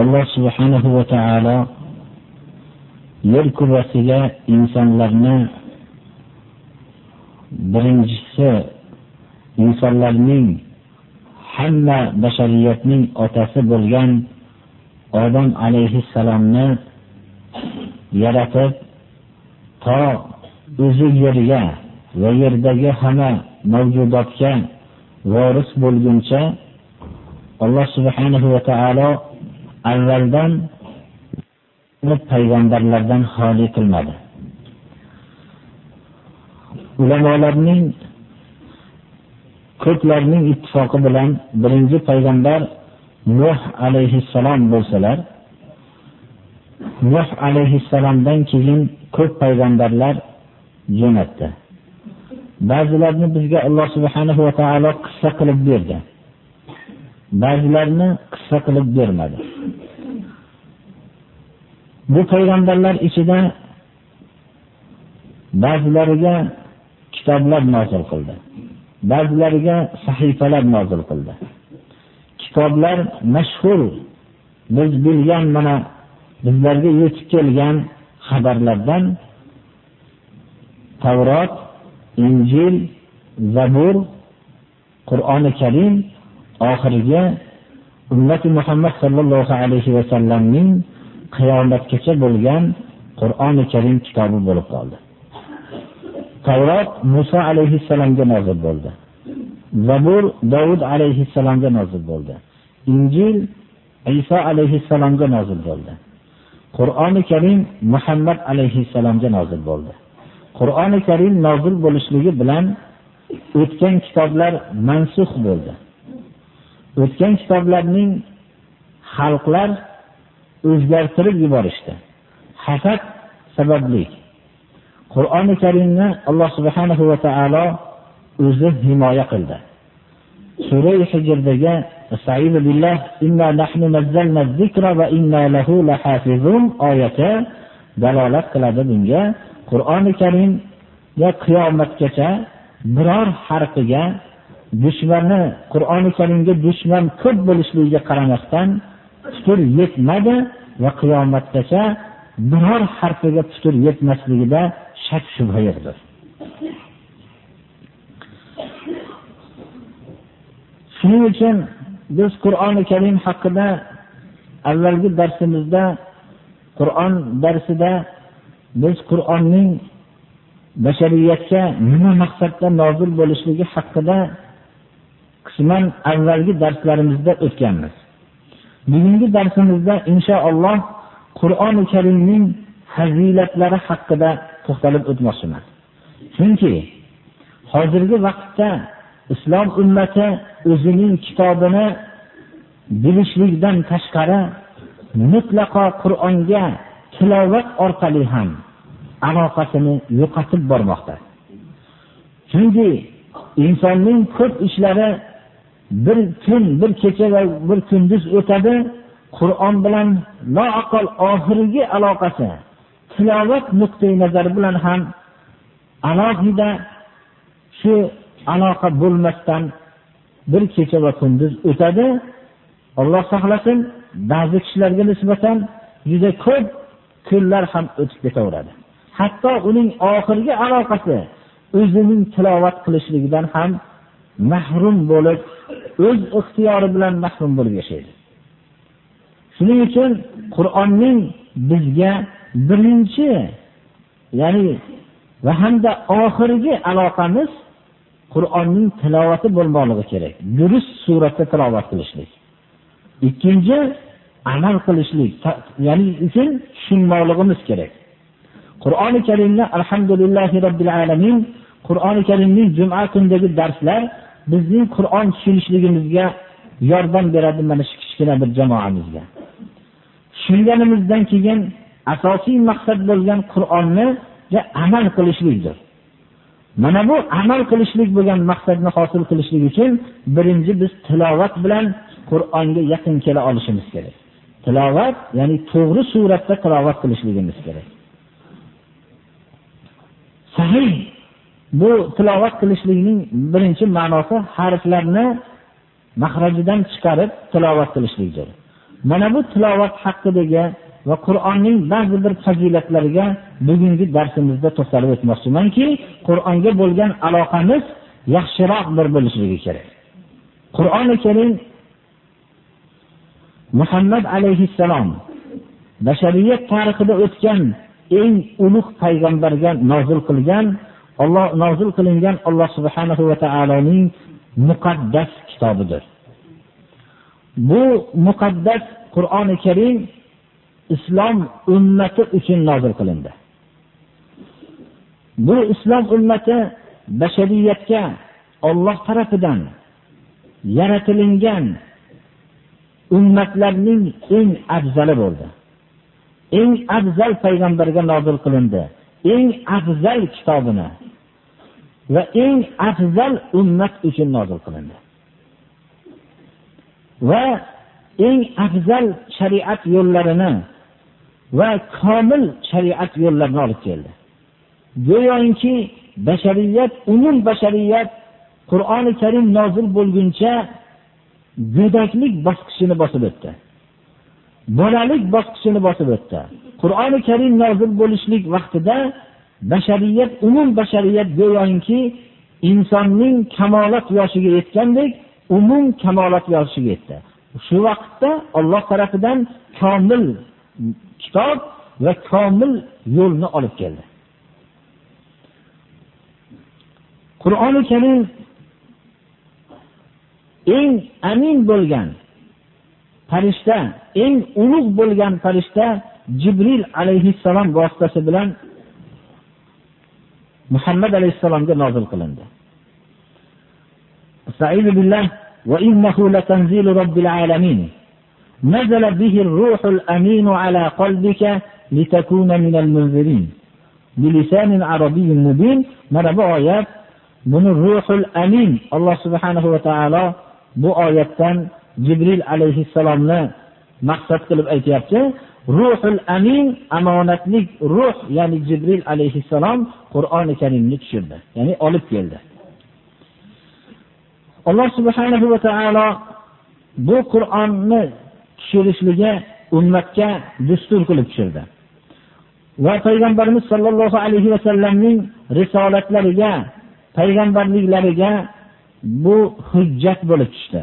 Alloh subhanahu va taolo yer kurrasiga insonlarni birinchisi insonlarning hamma bashariyatning otasi bo'lgan odam alayhissalomni yaratib to o'zi yerga va yerdagi hamma mavjudotga voris bo'lguncha alloh subhanahu va taolo avvaldan payg'ambarlardan xoli qilmadi. Ulamolarning ko'plarning ittifoqi bilan birinchi payg'ambar nuh alayhissalom bo'lsalar nuh alayhissalomdan keyin ko'p payg'ambarlar jo'natdi. Ba'zilarini bizga alloh subhanahu va taolo qissa qilib berdi. Ba'zilarini qissa qilib bermadi. Bu payg'ambarlar ichida ba'zilariga kitoblar nozil qildi. Ba'zilariga sahifalar nozil qildi. Kitoblar mashhur biz bilgan mana bizlarga yetib kelgan xabarlardan tavrot injil zabur qur'oni karim oxirgi ummati muhammad sallallohu alayhi vasallamning qiyomatgacha bo'lgan qur'oni karim kitobi bo'lib qoldi. Tavrot Musa alayhissalomga nozil bo'ldi. Zabur Davud alayhissalomga nozil bo'ldi. Injil Isa alayhissalomga nozil bo'ldi. Qur'oni karim muhammad alayhissalomga nozil bo'ldi. Qur'oni karim nozil bo'lishligi bilan o'tgan kitoblar mansux bo'ldi. O'tgan kitoblarning xalqlar o'zgartirib yuborishdi. Hasad sababli. Qur'oni karimni alloh subhanahu va taolo o'zi himoya qildi. Sura hijrdagi oyati dalolat qiladi bunga. Qur'oni karimga qiyomatgacha biror harfiga dushmanni qur'oni karimga dushman ko'p bo'lishligiga qaramasdan putur yetmadi va qiyomatgacha biror harfiga putur yetmasligida shak shubha yo'qdir. Shuning uchun biz qur'oni karim haqida avvalgi darsimizda qur'on darsida biz qur'onning bashariyatga nima maqsadda nozil bo'lishligi haqida qisman avvalgi darslarimizda o'tganmiz. Bugungi darsimizda inshaalloh qur'oni karimning fazilatlari haqida to'xtalib o'tmoqchiman. Chunki hozirgi vaqtda islom ummati o'zining kitobini bilishlikdan tashqari mutlaqo qur'onga tilovat orqali ham aloqasini yo'qotib bormoqda. Chunki insonning ko'p ishlari bir kun bir kecha va bir kunduz o'tadi qur'on bilan loaqal oxirgi aloqasi tilovat nuqtai nazari bilan ham alohida shu aloqa bo'lmasdan bir kecha va kunduz o'tadi. Alloh saqlasin ba'zi kishilarga nisbatan juda ko'p kunlar ham o'tib ketaveradi. Hatto uning oxirgi aloqasi o'zining tilovat qilishligidan ham mahrum bo'lib o'z ixtiyori bilan mahrum bo'lib yashaydi. Shuning uchun qur'onning bizga birinchi ya'ni va hamda oxirgi aloqamiz qur'onning tilovati bo'lmoqligi kerak. Durust suratda tilovat qilishlik. Ikkinchi amal qilishlik ya'ni uchun tushunmoqligimiz kerak. Qur'oni karimni alhamdulillahi robbil alamin qur'oni karimning juma kunidagi darslar bizning qur'on tushunishligimizga yordam beradi mana shu kichkina bir jamoamizga Tushunganimizdan keyin asosiy maqsad bo'lgan Qur'onni amal qilishlikdir. Mana bu amal qilishlik bo'lgan maqsadni hosil qilishlik uchun birinchi biz tilovat bilan Qur'onga yaqin kela olishimiz kerak. Tilovat, ya'ni to'g'ri suratda tilovat qilishligimiz kerak. Sahih bu tilovat qilishlikning birinchi ma'nosi harflarni mahrajidan chiqarib tilovat qilishlikdir. Mana bu tilovat haqidagi va Qur'onning ba'zi bir fazilatlariga bugungi darsimizda to'xtalib o'tmoqchimanki, Qur'onga bo'lgan aloqamiz yaxshiroq bir bo'lishligi kerak. Qur'oni Karim Muhammad alayhissalom bashariyat tarixida o'tgan eng ulug' payg'ambarga nozil qilgan Alloh nozil qilingan Alloh subhanahu va taoloning muqaddas kitobidir. Bu muqaddas Qur'oni Karim islom ummati uchun nozil qilindi. Bu islom ummati bashariyatga Alloh tarafidan yaratilingan ummatlarning eng afzali bo'ldi. Eng afzal payg'ambarga nozil qilindi. Eng afzal kitobini va eng afzal ummat uchun nozil qilindi. Va eng afzal shariat yo'llarini va komil shariat yo'llarini olib keldi. Go'yoki bashariyat, umum bashariyat Qur'oni Karim nozil bo'lguncha go'daklik bosqichini bosib o'tdi. Bolalik bosqichini bosib o'tdi. Qur'oni Karim nozil bo'lishlik vaqtida bashariyat, umum bashariyat go'yoki insonning kamolat yoshiga yetgandek, umum kamolat yoshiga yetdi. Shu vaqtda Alloh tarafidan komil kitob va komil yo'lni olib keldi. Qur'oni Karim eng amin bo'lgan farishta, eng ulug' bo'lgan farishta Jibril alayhissalom vositasi bilan Muhammad alayhisalomga nozil qilindi. Sa'idu billah va innahu la tanzilu robbil alamin. Nazala bihi ruhul amin ala qalbika litakuna minal munzirin. Bilisanin arabiyyin mubin. Mana bu oyat buni ruhul amin Alloh subhanahu va taolo bu oyatdan Jibril alayhisalomni maqsad qilib aytayapti. Ruhul amin amonatlik ruh, ya'ni Jibril alayhissalom Qur'oni Karimni tushirdi, ya'ni olib keldi. Alloh subhanahu va taolo bu Qur'onni tushirishligi ummatga dustur qilib tushirdi. Va payg'ambarimiz sollallohu alayhi va sallamning risolatlariga, payg'ambarliklariga bu hujjat bo'lib tushdi.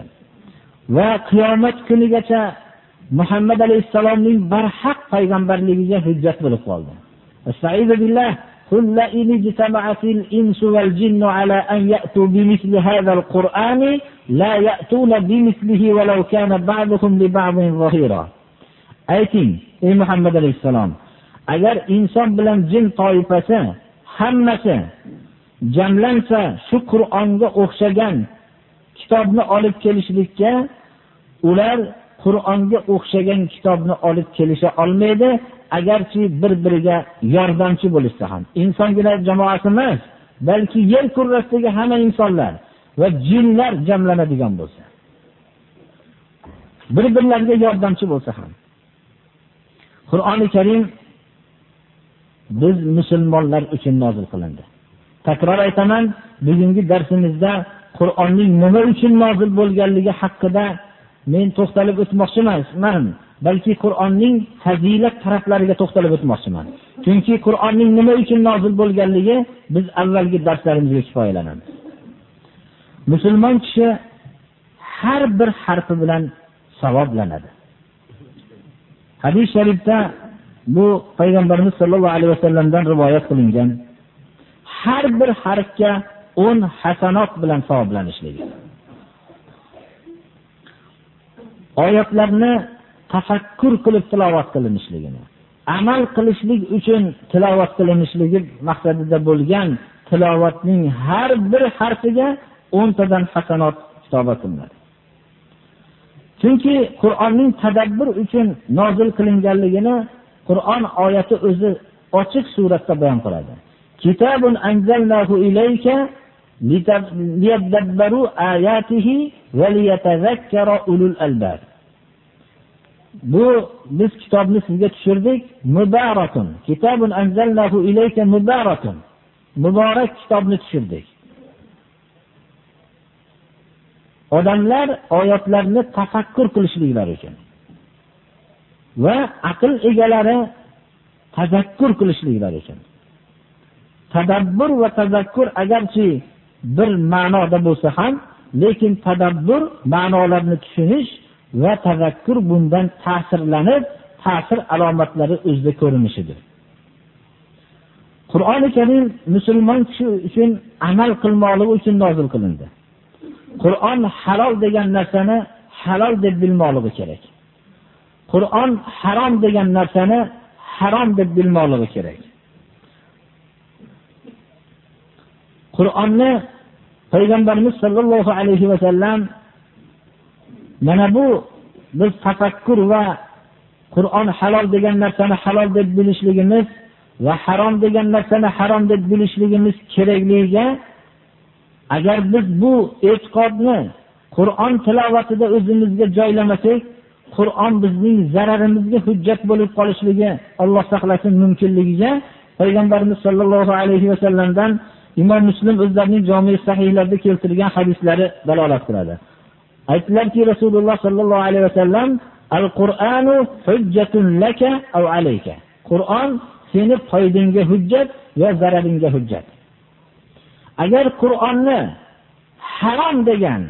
Va qiyomat kunigacha Muhammad alayhissalomning barhaq payg'ambarligiga hujjat bo'lib qoldi. Astagfiru billah قل لئن اجتمعت الإنس والجن على أن يأتوا بمثل هذا القرآن لا يأتون بمثله ولو كان بعضهم لبعض ظهيرا ayting ey muhammad alayhissalom agar inson bilan jin toifasi hammasi jamlansa shu qur'onga o'xshagan kitobni olib kelishlikka ular qur'onga o'xshagan kitobni olib kelisha olmaydi agarchi bir biriga yordamchi bo'lishsa ham. Insongina jamoasi emas balki yer kurrasidagi hamma insonlar va jinlar jamlanadigan bo'lsa. Bir birlariga yordamchi bo'lsa ham. Qur'oni karim biz musulmonlar uchun nozil qilindi. Takror aytaman bugungi darsimizda qur'onning nima uchun nozil bo'lganligi haqida men to'xtalib o'tmoqchi emasman balki Qur'onning fazilat taraflariga to'xtalib o'tmoqchiman. Chunki Qur'onning nima uchun nozil bo'lganligi biz avvalgi darslarimizga kifoyalanamiz. Musulmon kishi har bir harfi bilan savoblanadi. Hadis sharifda bu payg'ambarimiz sollallohu alayhi vasallamdan rivoyat qilingan har bir harfga 10 hasanot bilan savoblanishligi. Oyatlarni tafakkur qilib tilovat qilinishligini amal qilishlik uchun tilovat qilinishligi maqsadida bo'lgan tilovatning har bir harfiga o'ntadan hasanot kitoba qilinadi chunki qur'onning tadabbur uchun nozil qilinganligini qur'on oyati o'zi ochiq suratda bayon qiladi. Kitabun anzalnahu ilayka liyadabbaru ayatihi va liyatazakkara ulul albab. Bu biz kitobni sizga tushirdik. Mubarakun. Kitabun anzalnahu ilayka mubarakun. Muborak kitobni tushirdik. Odamlar oyatlarni tafakkur qilishliklari uchun va aql egalari tazakkur qilishliklari uchun. Tadabbur va tazakkur agarchi bir ma'noda bo'lsa ham lekin tadabbur ma'nolarni tushunish va tazakkur bundan ta'sirlanib ta'sir alomatlari o'zida ko'rinishidir. Qur'oni karim musulmon kishi uchun amal qilmoqligi uchun nozil qilindi. Qur'on halol degan narsani halol deb bilmoqligi kerak. Qur'on harom degan narsani harom deb bilmoqligi kerak. Qur'onni payg'ambarimiz sollallohu alayhi vasallam mana bu biz tafakkur va qur'on halol degan narsani halol deb bilishligimiz va harom degan narsani harom deb bilishligimiz kerakligiga agar biz bu e'tiqodni qur'on tilovatida o'zimizga joylamasak qur'on bizning zararimizga hujjat bo'lib qolishligi alloh saqlasin mumkinligiga payg'ambarimiz sollallohu alayhi vasallamdan imom muslim o'zlarining jomi sahiylarida keltirgan hadislari dalolat qiladi. Aytdilarki rasululloh sollallohu alayhi vasallam al qur'anu hujjatun laka aw alayka. Qur'on seni foydangga hujjat va zararingga hujjat. Agar qur'onni harom degan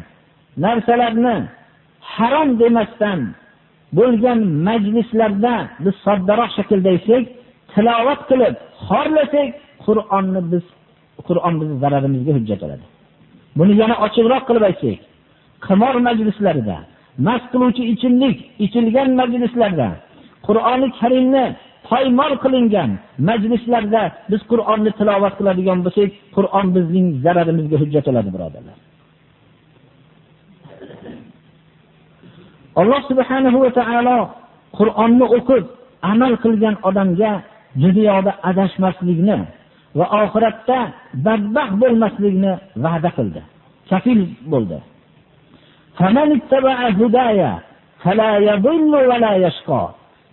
narsalarni harom demasdan bo'lgan majlislarda biz soddaroq shaklda aytsak tilovat qilib xorlasak qur'onni biz qur'on bizni zararimizga hujjat bo'ladi buni yana ochiqroq qilib aytsak qimor majlislarida mast qiluvchi ichimlik ichilgan majlislarda qur'oni karimni poymol qilingan majlislarda biz qur'onni tilovat qiladigan bo'lsak qur'on bizning zararimizga hujjat bo'ladi birodarlar. Alloh subhanahu va taolo qur'onni o'qib amal qilgan odamga dunyoda adashmaslikni va oxiratda badbaxt bo'lmaslikni va'da qildi. Kafil bo'ldi.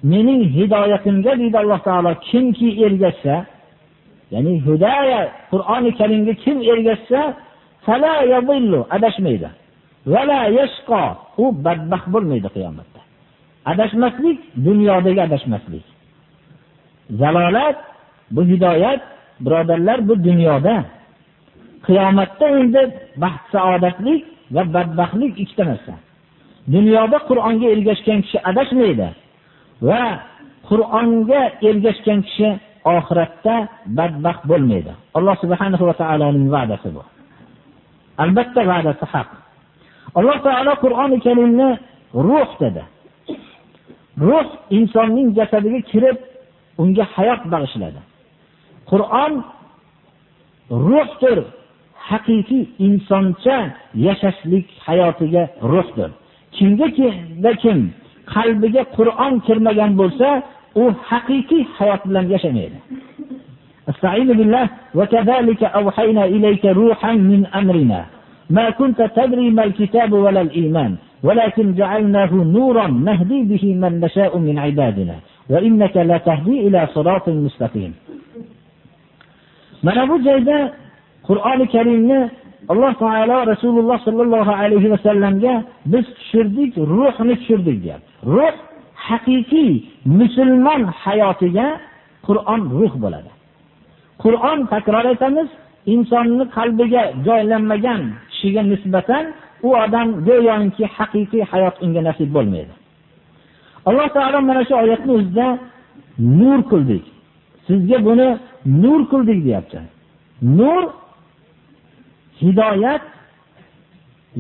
Mening hidoyatimga deydi alloh taolo kimki ergashsa ya'ni hidoya qur'oni karimga kim ergashsa adashmaydi u badbaxt bo'lmaydi qiyomatda adashmaslik dunyodagi adashmaslik zalolat bu hidoyat birodarlar bu dunyoda qiyomatda endi baxt saodatlik va badbaxtlik ikkita narsa. Dunyoda qur'onga ergashgan kishi adashmaydi va qur'onga ergashgan kishi oxiratda badbaxt bo'lmaydi. Alloh subhanahu va taoloning va'dasi bu. Albatta va'dasi haq. Alloh taolo qur'oni karimni ruh dedi. Ruh insonning jasadiga kirib unga hayot bag'ishladi. Qur'on ruhdir. haqiqiy insoncha yashashlik hayotiga ruhdir kimga kim qalbiga qur'on kirmagan bo'lsa u haqiqiy hayot bilan yashamaydi استعيذ بالله وكذلك أوحينا إليك روحا من أمرنا ما كنت تدري ما الكتاب ولا الإيمان ولكن جعلناه نورا نهدي به من نشاء من عبادنا وإنك لتهدي إلى صراط مستقيم mana bu joyda qur'oni karimni alloh taolo rasululloh sollallohu alayhi vasallamga biz tushirdik ruhni tushirdik deyapti. Ruh haqiqiy musulmon hayotiga qur'on ruh bo'ladi. Qur'on takror aytamiz insonni qalbiga joylanmagan kishiga nisbatan u odam go'yoki haqiqiy hayot unga nasib bo'lmaydi. Alloh taolo mana shu oyatni o'zida nur qildik. Sizga buni nur qildik deyapti. Nur hidoyat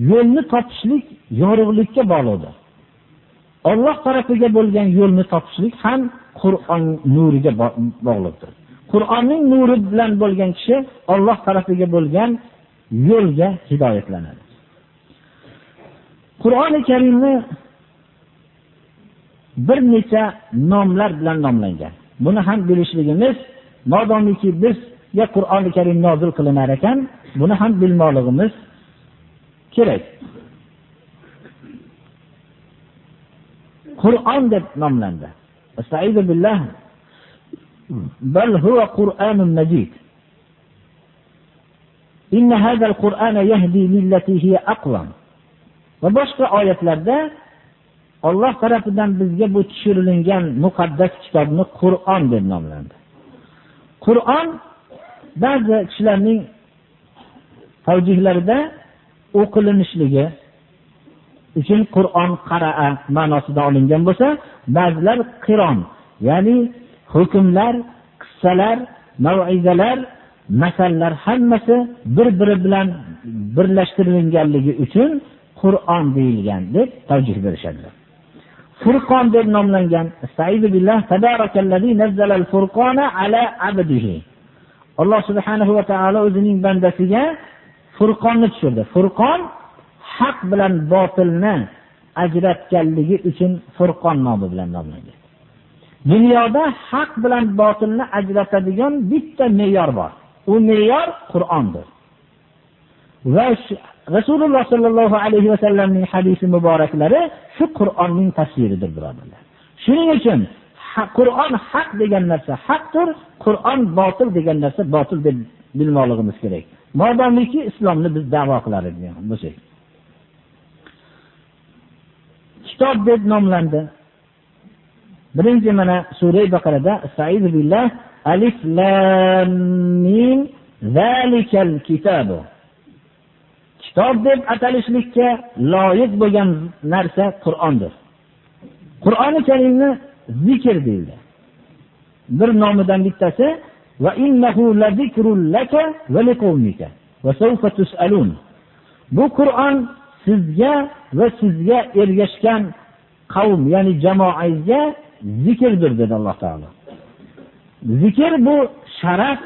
yo'lni topishlik yorug'likka bog'liqdir. Olloh tarafiga bo'lgan yo'lni topishlik ham qur'on nuriga bog'liqdir. Qur'onning nuri bilan bo'lgan kishi olloh tarafiga bo'lgan yo'lga hidoyatlanadi. Qur'oni karimni bir necha nomlar bilan nomlangan. Buni ham bilishligimiz, modomiki ya Qur'oni Karim nozil qilinar ekan, buni ham bilmoqligimiz kerak. Qur'on deb nomlandi. Astagfiru billah. Bal huwa Qur'onun Majid. Inna hadha al-Qur'ona yahdi lillati hiya aqwam. Va boshqa oyatlarda Alloh tarafidan bizga bu tushirilgan muqaddas kitobni Qur'on deb nomlandi. Qur'on ba'zi kishilarning tavjihlarida o'qilinishligi uchun Qur'on qara'a ma'nosida olingan bo'lsa, ba'zilar qiron, ya'ni hukmlar, qissalar, mav'izalar, masallar hammasi bir-biri bilan birlashtirilganligi uchun Qur'on deyilgan deb tavjih berishadilar Furqon deb nomlangan. Alloh subhanahu va taolo o'zining bandasiga Furqonni tushirdi. Furqon haq bilan botilni ajratganligi uchun Furqon nomi bilan nomlangan. Dunyoda haq bilan botilni ajratadigan bitta me'yor bor. U me'yor Qur'ondir. Va Rasululloh sollallohu alayhi vasallamning hadisi muboraklari shu Qur'onning tasviridir birodarlar. Shuning uchun Qur'on haq degan narsa haqdir, Qur'on botil degan narsa botil deb bilmoqligimiz kerak. Modomiki islomni biz da'vo qilar bo'lsak. Kitob deb nomlandi. Birinchi mana sura Baqarada Sa'id billah alif lam mim zalikal kitabu kitob deb atalishlikka loyiq bo'lgan narsa Qur'ondir. Qur'oni Karimni zikr deyildi. Bir nomidan bittasi va innahu lazikrul laka va liqawmika va sawfa tusalun. Bu Qur'on sizga va sizga ergashgan qavm, ya'ni jamoangizga zikrdir dedi Alloh taolo. Zikr bu sharaf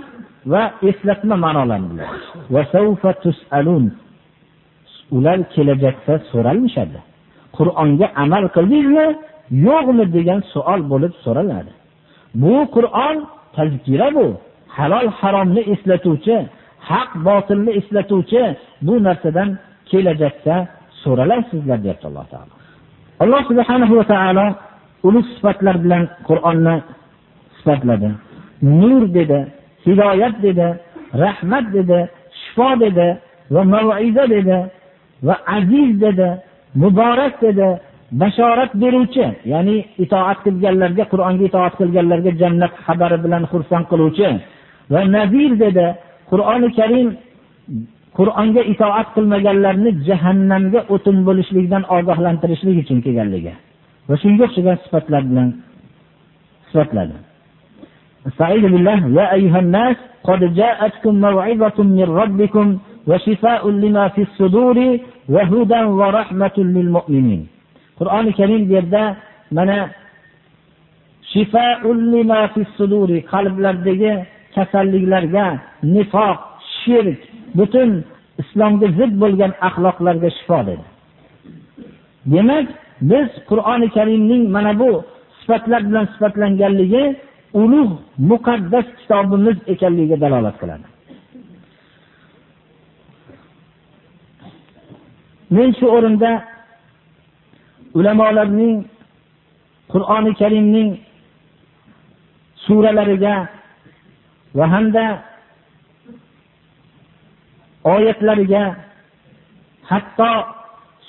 va eslatma ma'nolarini biladi. Va sawfa tusalun ular kelajakda so'ralmishadi. Qur'onga amal qildingizmi, yo'qmi degan savol bo'lib so'raladi. Bu Qur'on tazkira bu, halol haromni eslatuvchi, haq botilni eslatuvchi bu narsadan kelajakda so'ralasizlar deyapti Alloh taolo. Alloh subhanahu va taolo ulug' sifatlar bilan Qur'onni sifatladi. Nur dedi, hidoyat dedi, rahmat dedi, shifo dedi va mav'iza dedi va aziz dedi, muborak dedi, bashorat beruvchi, ya'ni itoat qilganlarga, Qur'onga itoat qilganlarga jannat xabari bilan xursand qiluvchi va nazir dedi. Qur'oni Karim Qur'onga itoat qilmaganlarni jahannamga o'tin bo'lishlikdan ogohlantirishlik uchun kelganligi va shunga o'xshagan sifatlar bilan sifatladi. Sa'id billah ya ayyuhan nas qad ja'atkum maw'izatun min robbikum وشفاء لما في الصدور وهدى ورحمة للمؤمنين qur'oni karim bu yerda mana qalblardagi kasalliklarga nifoq shirk butun islomga zid bo'lgan axloqlarga shifo dedi. Demak biz qur'oni karimning mana bu sifatlar bilan sifatlanganligi ulug' muqaddas kitobimiz ekanligiga dalolat qiladi. Men shu o'rinda ulamolarning Qur'oni Karimning suralariga va hamda oyatlariga, hatto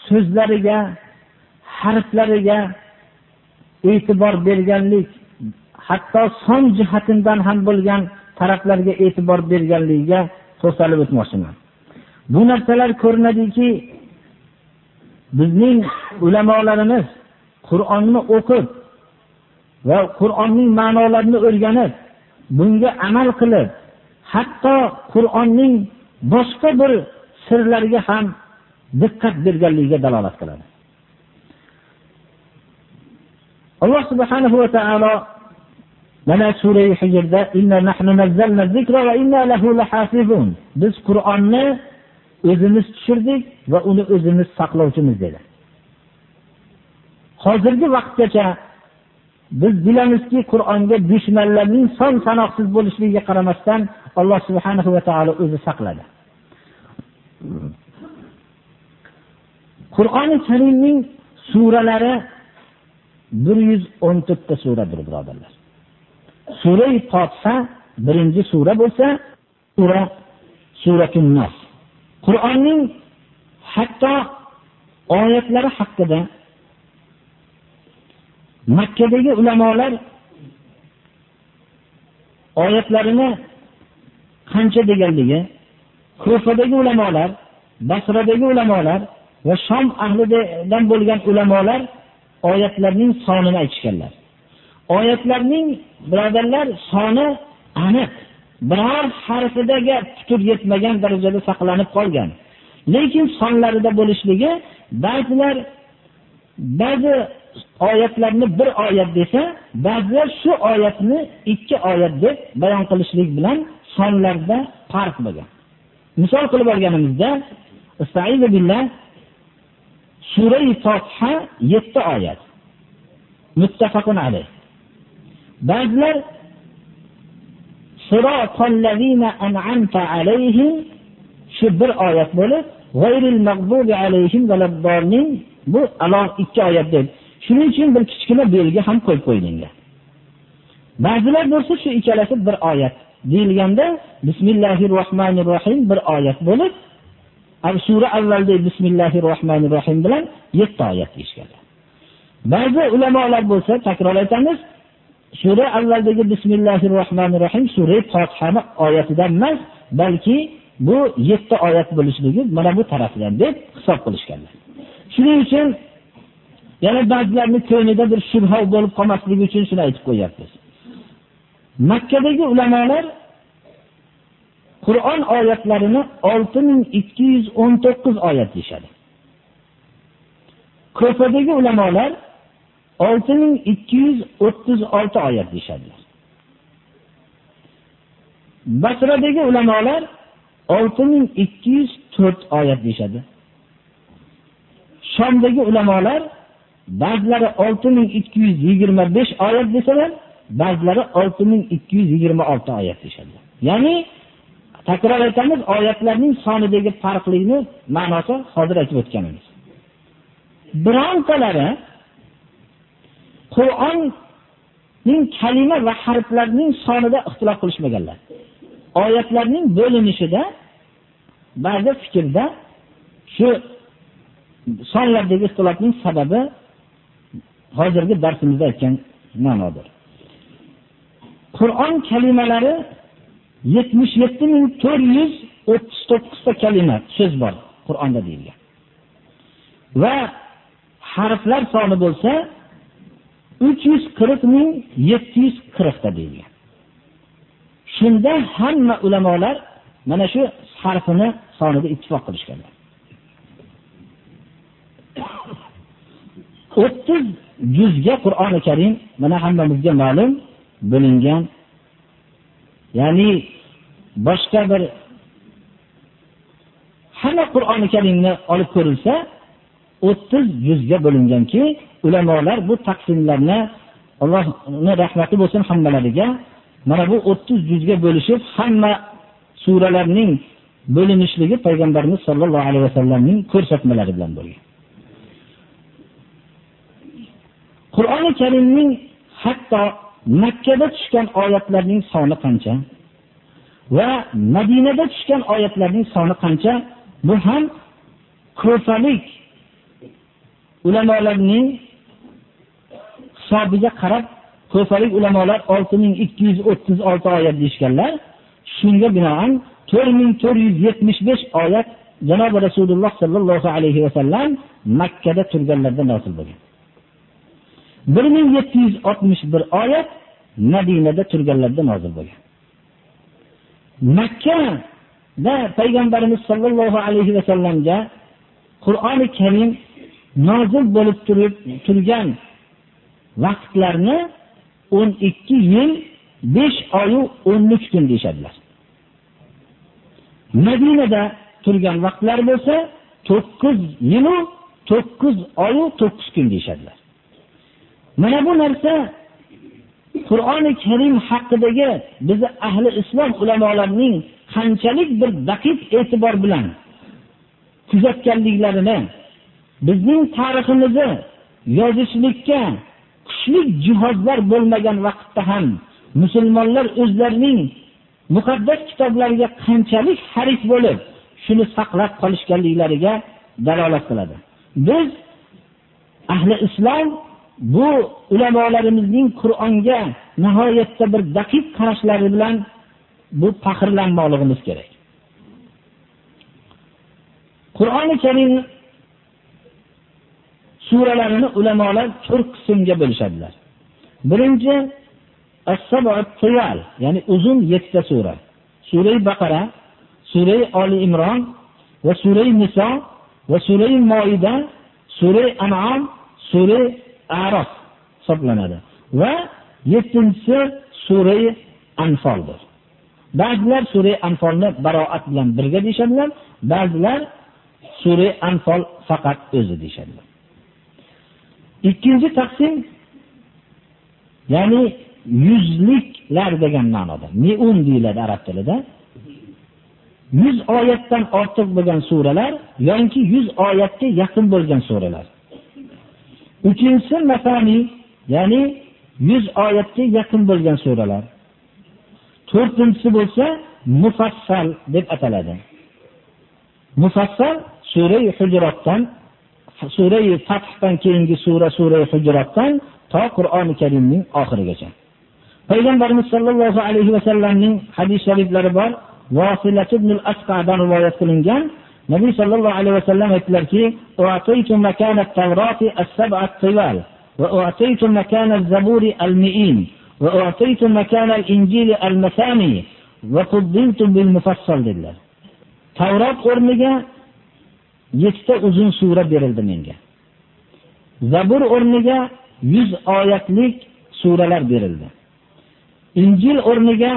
so'zlariga, harflariga e'tibor berganlik, hatto son jihatidan ham bo'lgan taraflarga e'tibor berganligiga to'xtalib o'tmoqchiman. Bu narsalar ko'rinadiki, bizning ulamolarimiz Qur'onni o'qib va Qur'onning ma'nolarini o'rganib, bunga amal qilib, hatto Qur'onning boshqa bir sirlariga ham diqqat berganligiga dalolat qiladi. Alloh subhanahu va taolo mana sura Hijrda inna nahnu nazzalna zikra va inna lahu lahasibun. Biz Qur'onni o'zimiz tushirdik va uni o'zimiz saqlovchimiz dedi. Hozirgi vaqtgacha biz bilamizki qur'onga dushmanlarning son sanoqsiz bo'lishligiga qaramasdan alloh subhanahu va taolo o'zi saqladi. Qur'oni karimning suralari bir yuz o'n to'rtta suradir birodarlar. Surai fotiha birinchi sura bo'lsa sura suratul nas. Qur'onning hatto oyatlari haqida makkadagi ulamolar oyatlarini qancha deganligi kufadagi ulamolar basradagi ulamolar va Sham ahlidan bo'lgan ulamolar oyatlarning sonini aytishganlar. Oyatlarning birodarlar soni aniq. Biror harfidaga putur yetmagan darajada saqlanib qolgan. Lekin sonlarida bo'lishligi ba'zilar ba'zi oyatlarni bir oyat desa ba'zilar shu oyatni ikki oyat deb bayon qilishlik bilan sonlarda farq bo'lgan misol qilib olganimizda surai fotiha yetti oyat. Muttafaqun alayh. Ba'zilar shu bir oyat bo'lib bu alon ikki oyat deb. Shuning uchun bir kichkina belgi ham qo'yib qo'yilgan. Ba'zilar bo'lsa shu ikkalasi bir oyat deyilganda bismillahi rohmanir rohim bir oyat bo'lib sura avvalda bismillahi rohmanir rohim bilan yetti oyat deyishganlar ba'zi ulamolar bo'lsa takror aytamiz sura avvaldagi bismillahi rohmanir rohim sura fotihani oyatidan emas balki bu yetti oyat bo'lishligi mana bu tarafdan deb hisob qilishganlar. Shuning uchun yana ba'zilarni ko'nglida bir shubha bo'lib qolmasligi uchun shuni aytib qo'yyapmiz makkadagi ulamolar qur'on oyatlarini olti ming ikki yuz o'n to'qqiz oyat deyishadi. Ko'fadagi ulamolar olti ming ikki yuz o'ttiz olti oyat deyishadilar basradagi ulamolar olti ming ikki yuz to'rt oyat deyishadi. Shomdagi ulamolar ba'zilari olti ming ikki yuz yigirma besh oyat desalar ba'zilari olti ming ikki yuz yigirma olti oyat deyishadi. Ya'ni takror aytamiz oyatlarning sonidagi farqlikni ma'nosi hozir aytib o'tganimiz birontalari qur'onning kalima va harflarning sonida ixtilof qilishmaganlar. Oyatlarning bo'linishida ba'zi fikrda shu sonlardagi ixtilofning sababi hozirgi darsimizda aytgan ma'nodir. Qur'on kalimalari 77439 ta kalima so'z bor qur'onda deyilgan. Va harflar soni bo'lsa uch yuz qirq ming yetti yuz qirqta deyilgan. Shunda hamma ulamolar mana shu harfini sonida ittifoq qilishganlar. o'ttiz juzga qur'oni karim mana hammamizga ma'lum bo'lingan ya'ni boshqa bir hamma qur'oni karimni olib ko'rilsa o'ttiz juzga bo'linganki ulamolar bu taqsimlarni allohni rahmati bo'lsin hammalariga mana bu o'ttiz juzga bo'lishib hamma suralarning bo'linishligi payg'ambarimiz sollallohu alayhi vasallamning ko'rsatmalari bilan bo'lgan. Qur'oni karimning hatto makkada tushgan oyatlarning soni qancha va madinada tushgan oyatlarning soni qancha bu ham ko'palik ulamolarning hisobiga qarab ko'palik ulamolar olti ming ikki yuz o'ttiz olti oyat deyishganlar. Shunga binoan to'rt ming to'rt yuz yetmish besh oyat janob rasululloh sallallohu alayhi va sallam Makka da turganlarda nozil bo'lgan. bir ming yetti yuz oltmish bir oyat madinada turganlarda nozil bo'lgan. Makkada payg'ambarimiz sollallohu alayhi va sallamga qur'oni karim nozil bo'lib turib turgan vaqtlarni 12 yil 5 oy 13 kun deyshadilar. Madinada turgan vaqtlar bo'lsa 9 yil 9 oy 9 kun deyshadilar. Mana bu narsa Qur'oni Karim haqidagi bizi ahli islom ulamolarining qanchalik bir daqiq e'tibor bilan kuzatganliklarini bizning tariximizni yozishlikka kuchli jihozlar bo'lmagan vaqtda ham musulmonlar o'zlarining muqaddas kitoblariga qanchalik haris bo'lib shuni saqlab qolishganliklariga dalolat qiladi. Biz ahli islom bu ulamolarimizning qur'onga nihoyatda bir daqiq qarashlari bilan bu faxrlanmoqligimiz kerak. Qur'oni karim suralarini ulamolar to'rt qismga bo'lishadilar. Birinchi ya'ni uzun yettita sura. Surai baqara surai oli imron va surai niso va surai moida surai An'am, surai arof hisoblanadi. Va yettinchisi surai anfoldir. Ba'zilar surai anfolni baroat bilan birga deyshadilar, ba'zilar surai anfol faqat o'zi deyshadilar. Ikkinchi taqsim ya'ni yuzliklar degan ma'noda. Miun deyiladi arab tilida. Yuz oyatdan ortiq bo'lgan suralar yoki yuz oyatga yaqin bo'lgan suralar. Uchinchisi masani, ya'ni yuz oyatga yaqin bo'lgan suralar. To'rtinchisi bo'lsa mufassal deb ataladi. Mufassal sura hujrotdan surai fathdan keyingi sura surai hujrotdan to qur'oni karimning oxirigacha payg'ambarimiz sollallohu alayhi vasallamning hadis shariflari bor asqadan rivoyat qilingan nabiy sollallohu alayhi vasallam aytdilarki وأعطيت مكان الزبور المئين وأعطيت مكان الإنجيل المثاني وفضلت بالمفصل dedilar tavrot o'rniga yettita uzun sura berildi menga. Zabur o'rniga yuz oyatlik suralar berildi. Injil o'rniga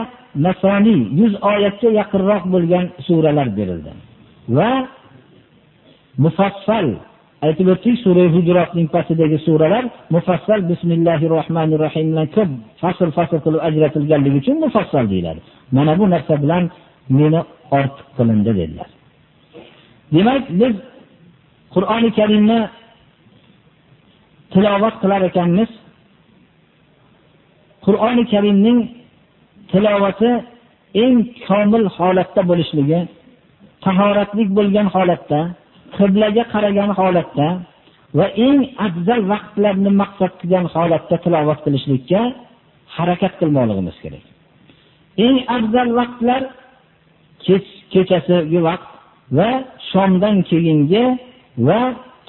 masoniy yuz oyatga yaqinroq bo'lgan suralar berildi. Va mufassal aytib o'tdik sura hujrotning pastidagi suralar mufassal bismillahi rohmanir rohim bilan ko'p fasl fasl qilib ajratilganligi uchun mufassal deyiladi. Mana bu narsa bilan meni ortiq qilindi dedilar. Demak biz qur'oni karimni tilovat qilar ekanmiz. Qur'oni karimning tilovati eng komil holatda bo'lishligi tahoratlik bo'lgan holatda qiblaga qaragan holatda va eng afzal vaqtlarni maqsad qilgan holatda tilovat qilishlikka harakat qilmoqligimiz kerak. Eng afzal vaqtlar kech kechasigi vaqt. Va shomdan keyingi va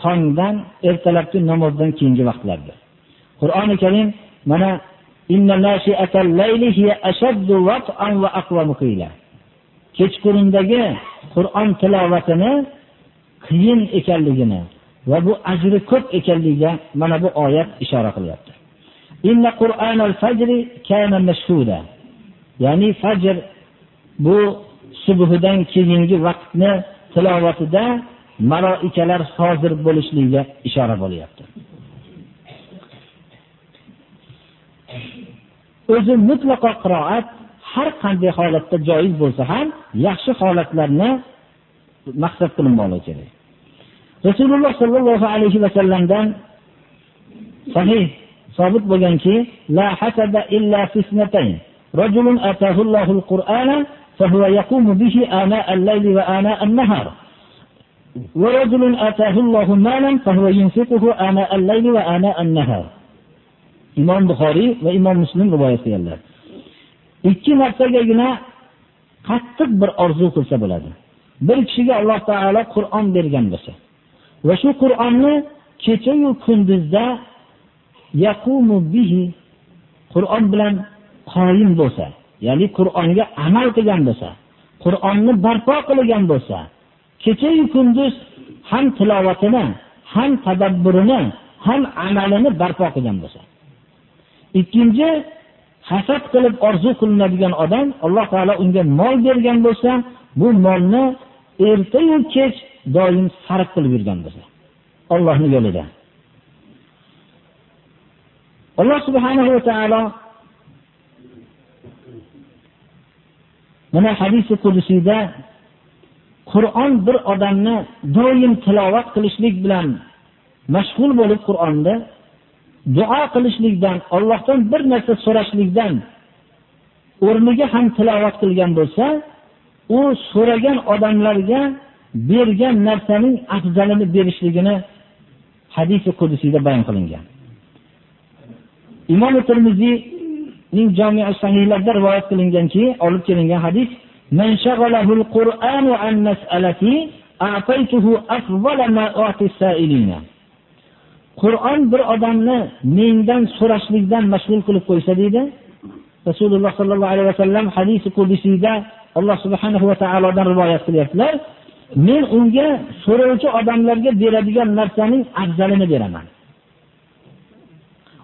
tongdan ertalabki namozdan keyingi vaqtlardir qur'oni karim mana kechqurundagi qur'on tilovatini qiyin ekanligini va bu ajri ko'p ekanligiga mana bu oyat ishora qilyapti. Ya'ni fajr bu subhidan keyingi vaqtni tilovatida maloikalar hozir bo'lishligiga ishora bo'lyapti. O'zi mutlaqo qiroat har qanday holatda joiz bo'lsa ham yaxshi holatlarni maqsad qilinmoqligi kerak. Rasululloh sollallohu alayhi vasallamdan sahih sobit bo'lganki la hasada illa fisnatayn rajulun atahu Allohul Qur'ana فهو يقوم به آناء الليل وآناء النهار ورجل آتاه الله مالا فهو ينفقه آناء الليل وآناء النهار imom buxoriy va imom muslim rivoyat qilganlar ikki narsagagina qattiq bir orzu qilsa bo'ladi bir kishiga alloh taolo qur'on bergan bo'lsa va shu qur'onni kechayu kunduzda yaqumu bihi qur'on bilan qoyim bo'lsa ya'ni qur'onga amal qilgan bo'lsa qur'onni barpo qilgan bo'lsa kechayu kunduz ham tilovatini ham tadabburini ham amalini barpo qilgan bo'lsa. Ikkinchi hasad qilib orzu qilinadigan odam alloh taolo unga mol bergan bo'lsa bu molni ertayu kech doim sarf qilib yurgan bo'lsa. Allohning yo'lida alloh subhanahu va taolo mana hadisi qudusiyda Qur'on bir odamni doim tilovat qilishlik bilan mashg'ul bo'lib Qur'onda duo qilishlikdan, Allohdan bir narsa so'rashlikdan o'rniga ham tilovat qilgan bo'lsa, u so'ragan odamlarga bergan narsaning afzalini berishligini hadisi qudusiyda bayon qilingan. Imom ning Jami' as-Sahihlarda rivoyat qilinganki, olib kelingan hadis Man shaghalahul Qur'anu an mas'alati a'taytuhu afdala ma u'ti sa'ilina. Qur'on bir odamni mendan so'rashlikdan mashg'ul qilib qo'ysa deydi. Rasululloh sallallohu alayhi vasallam hadisi qudusiyda Alloh subhanahu va taolodan rivoyat qilyaptilar. Men unga so'rovchi odamlarga beradigan narsaning afzalini beraman.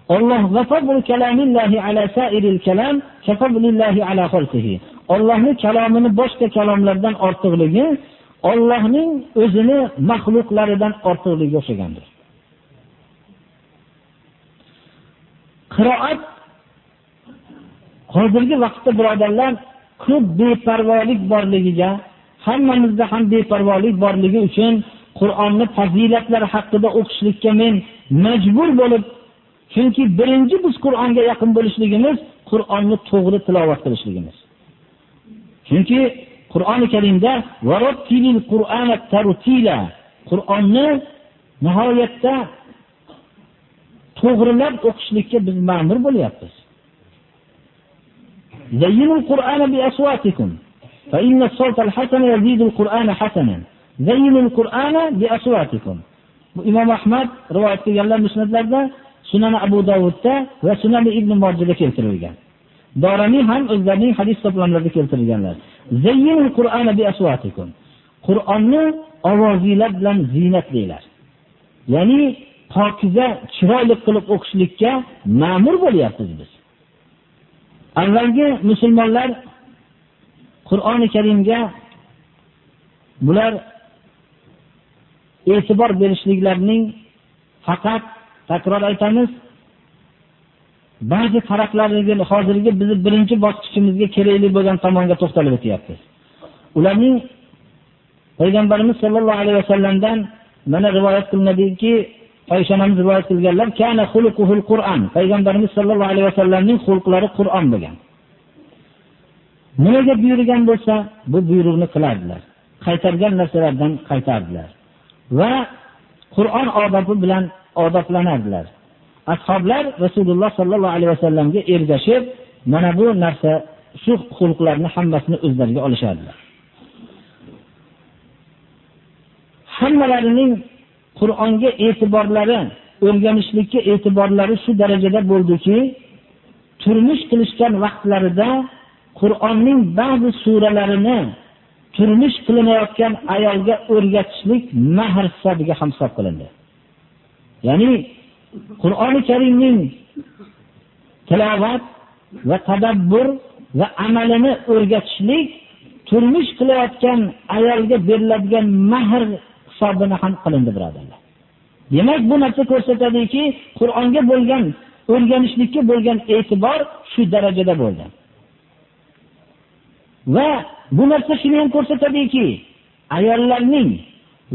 Alloh vafabul kalamillahi ala sa'iril kalam kafadlillahi ala xalqihi. Allohning kalomini boshqa kalomlardan ortiqligi Allohning o'zini maxluqlaridan ortiqligiga o'xshagandir. Qiroat hozirgi vaqtda birodarlar ko'p beparvolik borligiga, hammamizda ham beparvolik borligi uchun Qur'onni fazilatlari haqida o'qishlikka men majbur bo'lib, chunki birinchi biz Qur'onga yaqin bo'lishligimiz Qur'onni to'g'ri tilovat qilishligimiz. Chunki Qur'oni Karimda varattilil Qur'ana tartila Qur'onni nihoyatda to'g'rilab o'qishlikka biz ma'mur bo'lyapmiz. زينوا القرآن بأصواتكم فإن الصوت الحسن يزيد القرآن حسنا زينوا القرآن بأصواتكم imom ahmad rivoyat qilganlar musnatlarda sunan abu davudda va sunan ibn mojida keltirilgan. Doraniy ham o'zlarining hadis to'plamlarida keltirilganlar. Qur'onni ovozinglar bilan ziynatlanglar ya'ni pokiza chiroyli qilib o'qishlikka ma'mur bo'lyapmiz biz. Avvalgi musulmonlar qur'oni karimga bular e'tibor berishliklarining faqat takror aytamiz ba'zi taraflarga hozirgi bizni birinchi bosqichimizga kerakli bo'lgan tomonga to'xtalib o'tyapmiz ularning payg'ambarimiz sollallohu alayhi vasallamdan mana rivoyat qilinadiki oysha onamiz rivoyat qilganlar kana xuluquhul qur'on payg'ambarimiz sollallohu alayhi vasallamning xulqlari qur'on bo'lgan. Nimaga buyurgan bo'lsa bu buyruqni qilardilar. Qaytargan narsalardan qaytardilar. Va qur'on odobi bilan odoblanardilar. Ashoblar rasululloh sollallohu alayhi vasallamga ergashib mana bu narsa shu xulqlarni hammasini o'zlariga olishardilar. Hammalarining qur'onga e'tiborlari o'rganishlikka e'tiborlari shu darajada bo'ldiki turmush qilishgan vaqtlarida qur'onning ba'zi suralarini turmush qilinayotgan ayolga o'rgatishlik mahr hisobiga ham hisob qilindi. Ya'ni qur'oni karimning tilovat va tadabbur va amalini o'rgatishlik turmush qilayotgan ayolga beriladigan mahr hisobini ham qilindi birodarlar. Demak bu narsa ko'rsatadiki qur'onga bo'lgan o'rganishlikka bo'lgan e'tibor shu darajada bo'ldi. Va bu narsa shuni ham ko'rsatadiki ayollarning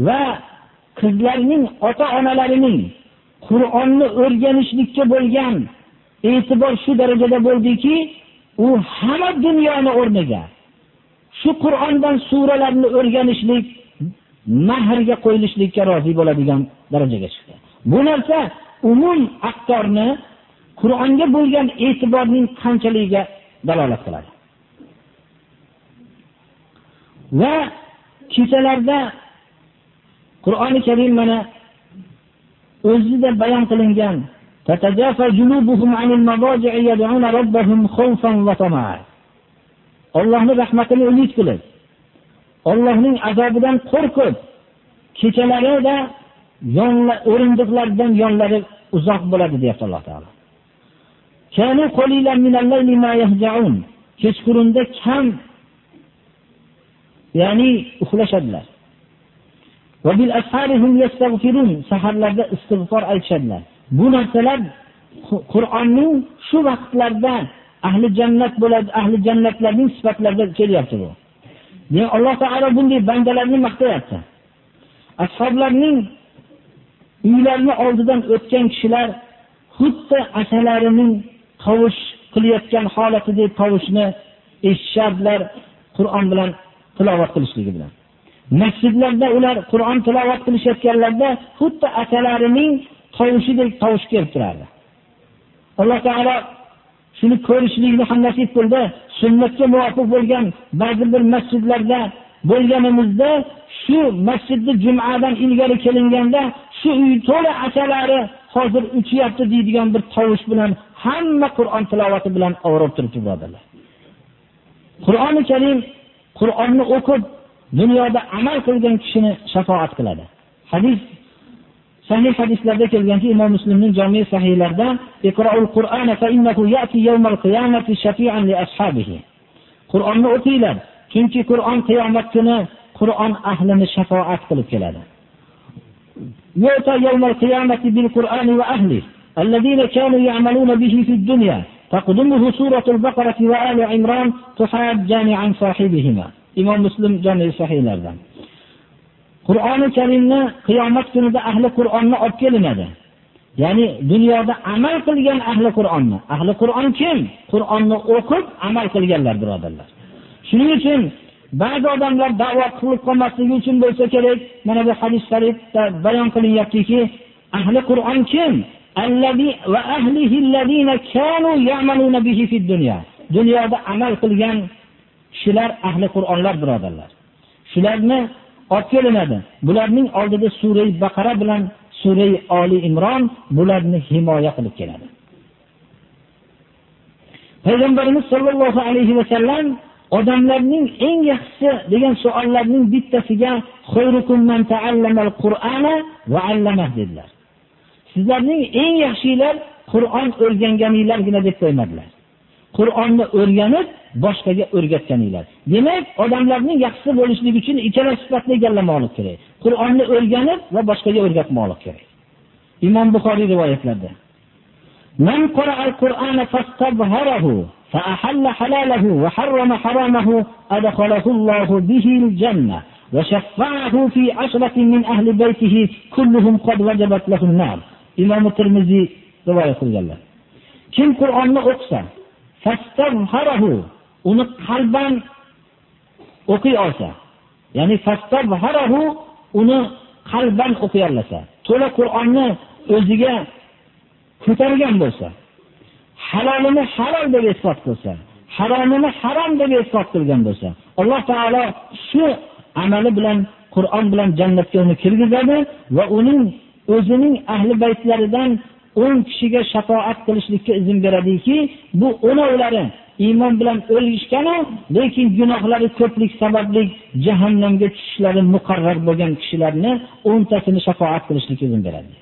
va qizlarning ota onalarining Qur'onni o'rganishlikka bo'lgan e'tibor shu darajada bo'ldiki, u hamma dunyoni o'rniga shu Qur'ondan suralarni o'rganishlik mahrga qo'yilishlikka rozi bo'ladigan darajaga chiqdi. Bu narsa umum aqtorni Qur'onga bo'lgan e'tiborning qanchaligiga dalolat qiladi. Va kechalarda Qur'oni Karim mana o'zida bayon qilingan Allohning rahmatini umid qilib, Allohning azobidan qo'rqib, kechalarida yonlar o'rindiqlardan yonlari uzoq bo'ladi deyapti Alloh taolo. Kanu qalilan minal-layli ma yahja'un. Kechqurunda kam ya'ni uxlashadilar. Saharlarda istig'for aytishadilar bu narsalar qur'onning shu vaqtlarda ahli jannat bo'ladi ahli jannatlarning sifatlarida kelyapti bu demak alloh taolo bunday bandalarni maqtayapti ashoblarning uylarini oldidan o'tgan kishilar xuddi asalarining tovush qilayotgan holatidek tovushni eshitishardilar qur'on bilan tilovat qilishligi bilan masjidlarda ular qur'on tilovat qilishayotganlarida xuddi akalarining tovushidek tovush kelib turardi. Alloh taolo shuni ko'rishlikni ham nasib qildi. Sunnatga muvofiq bo'lgan ba'zi bir masjidlarda bo'lganimizda shu masjidni jumadan ilgari kelinganda shu uy to'la akalari hozir uchyapti deydigan bir tovush bilan hamma qur'on tilovati bilan ovrab turibdi birodarlar. Qur'oni karim qur'onni o'qib dunyoda amal qilgan kishini shafoat qiladi hadis sahih hadislarda kelganki imom muslimning jomi sahiylarida qur'onni o'qinglar chunki qur'on qiyomat kuni qur'on ahlini shafoat qilib keladi يؤتى يوم القيامة بالقرآن وأهله الذين كانوا يعملون به في الدنيا تقدمه سورة البقرة وآل عمران تحاجان عن صاحبهما imom muslim jami sahiylardan qur'oni karimni qiyomat kunida ahli qur'onni olib kelinadi. Ya'ni dunyoda amal qilgan ahli qur'onni. Ahli qur'on kim? Qur'onni o'qib amal qilganlar birodarlar. Shuning uchun ba'zi odamlar davo qilib qolmasligi uchun bo'lsa kerak. Mana bu hadis sharifda bayon qilinyaptiki ahli qur'on kim? Dunyoda amal qilgan Shular ahli qur'onlar birodarlar. Shularni ot kelinadi. Bularning oldida sura baqara bilan sura oli imron bularni himoya qilib keladi. Payg'ambarimiz sollallohu alayhi vasallam odamlarning eng yaxshisi degan savollarning bittasiga dedilar. Sizlarning eng yaxshilar qur'on o'rganganinglargina deb qo'ymadilar. Qur'onni o'rganib boshqaga o'rgatganinglar. Demak, odamlarning yaxshi bo'lishligi uchun ikkala sifatni egallamoqlik kerak. Qur'onni o'rganib va boshqaga o'rgatmoqlik kerak. Imom Buxoriy rivoyatlarida Man qara'al Qur'ana fastabharahu fa ahalla halalahu wa harrama haramahu adkhalahu Allahu bihi al-janna wa shaffa'ahu fi ashratin min ahli baytihi kulluhum qad wajabat lahum nar. Imom Tirmiziy rivoyat qilganlar. Kim Qur'onni o'qsa, uni qalban o'qiy olsa ya'ni uni qalban o'qiy olsa to'la qur'onni o'ziga ko'targan bo'lsa halolini halol deb isbot qilsa haromini harom deb isbot qilgan bo'lsa alloh taolo shu amali bilan qur'on bilan jannatga uni kirgizadi va uning o'zining ahli baytlaridan o'n kishiga shafoat qilishlikka izn beradiki bu o'novlari iymon bilan o'lishganu lekin gunohlari ko'plik sababli jahannamga tushishlari muqarrar bo'lgan kishilarni o'ntasini shafoat qilishlikka izn beradi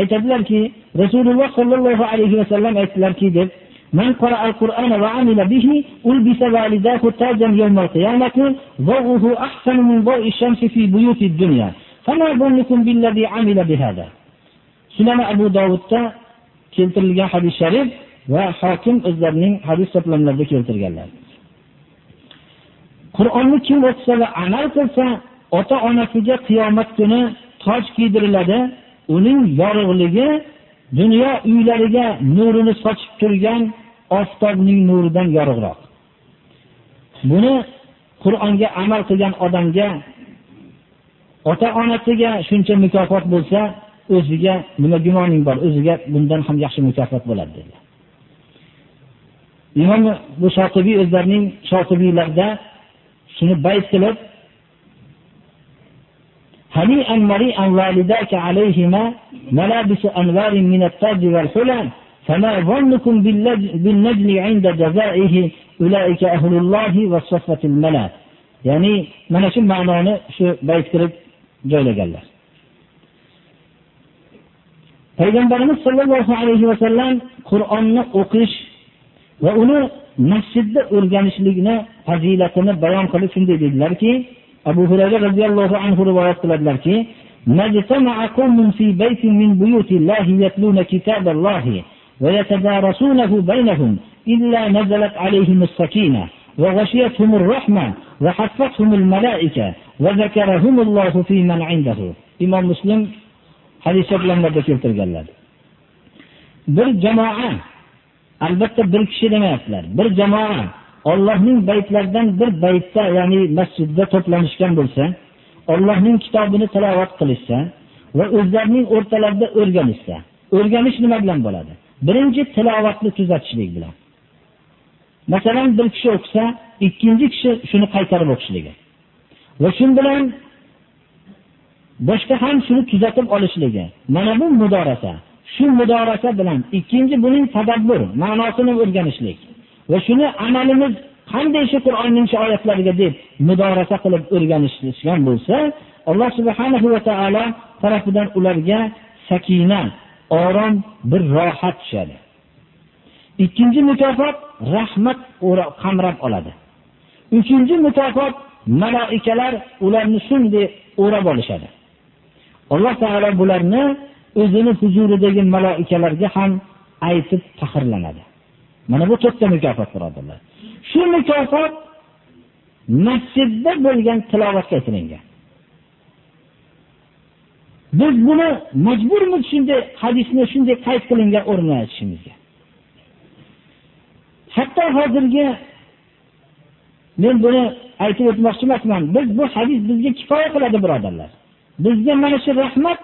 aytadilarki rasululloh sollallohu alayhi vasallam aytdilarki deb من قرأ القرآن وعمل به ألبس والداه تاجا يوم القيامة ضوءه أحسن من ضوء الشمس في بيوت الدنيا sunan abu dovudda keltirilgan hadis sharif va hokim o'zlarining hadis to'plamlarida keltirganlar. Qur'onni kim o'qisa va amal qilsa ota onasiga qiyomat kuni toj kiydiriladi uning yorug'ligi dunyo uylariga nurini sochib turgan oftobning nuridan yorug'roq. Buni qur'onga amal qilgan odamga ota onasiga shuncha mukofot bo'lsa o'ziga nima gumoning bor o'ziga bundan ham yaxshi mukofot bo'ladi dedi imom bu shotibiy o'zlarining shotibiylarida shuni bayt qilib هنيئا مريئا والداك عليهما ملابس أنوار من التاج والحلى فما ظنكم بالنجل عند جزائه أولئك أهل الله والصفة الملا ya'ni mana shu ma'noni shu bayt kirib joylaganlar payg'ambarimiz sollallohu alayhi vasallam qur'onni o'qish va uni masjidda o'rganishlikni fazilatini bayon qilib shunday dedilarki abu hurayra roziyallohu anhu rivoyat qiladilarki في بيت من بيوت الله يتلون كتاب الله ويتدارسونه بينهم إلا نزلت عليهم السكينة وغشيتهم الرحمة وحفتهم الملائكة وذكرهم الله في من عنده إمام مسلم حديث bilan keltirganlar bir jamoa albatta bir kishi demayaptilar bir jamoa ollohning baytlaridan bir baytda ya'ni masjidda to'planishgan bo'lsa ollohning kitobini tilovat qilishsa va o'zlarining o'rtalarida o'rganishsa o'rganish nima bilan bo'ladi birinchi tilovatni tuzatishlik bilan Masalan bir kishi o'qisa ikkinchi kishi shuni qaytarib o'qishligi. Va shun bilan boshqa ham shuni tuzatib olishligi. Mana bu mudorasa. Shu mudorasa bilan ikkinchi buning tadabbur ma'nosini o'rganishlik. Va shuni amalimiz qanday shu qur'onning shu oyatlariga deb mudorasa qilib o'rganishgan bo'lsa alloh subhanahu va taolo tarafidan ularga sakina orom bir rohat tushadi. Ikkinchi mukofot rahmat qamrab oladi. Uchinchi mukofot malaikalar ularni shunday o'rab olishadi. Alloh taolo bularni o'zini huzuridagi malaikalarga ham aytib faxrlanadi. Mana bu to'rtta mukofot birodarlar. Shu mukofot masjidda bo'lgan tilovatga aytilingan. Biz buni majburmiz shunday hadisni shunday qayd qilingan o'rnida aytishimizga. Hatto hozirgi men buni aytib o'tmoqchi emasman. Biz bu hadis bizga kifoya qiladi birodarlar. Bizga mana shu rahmat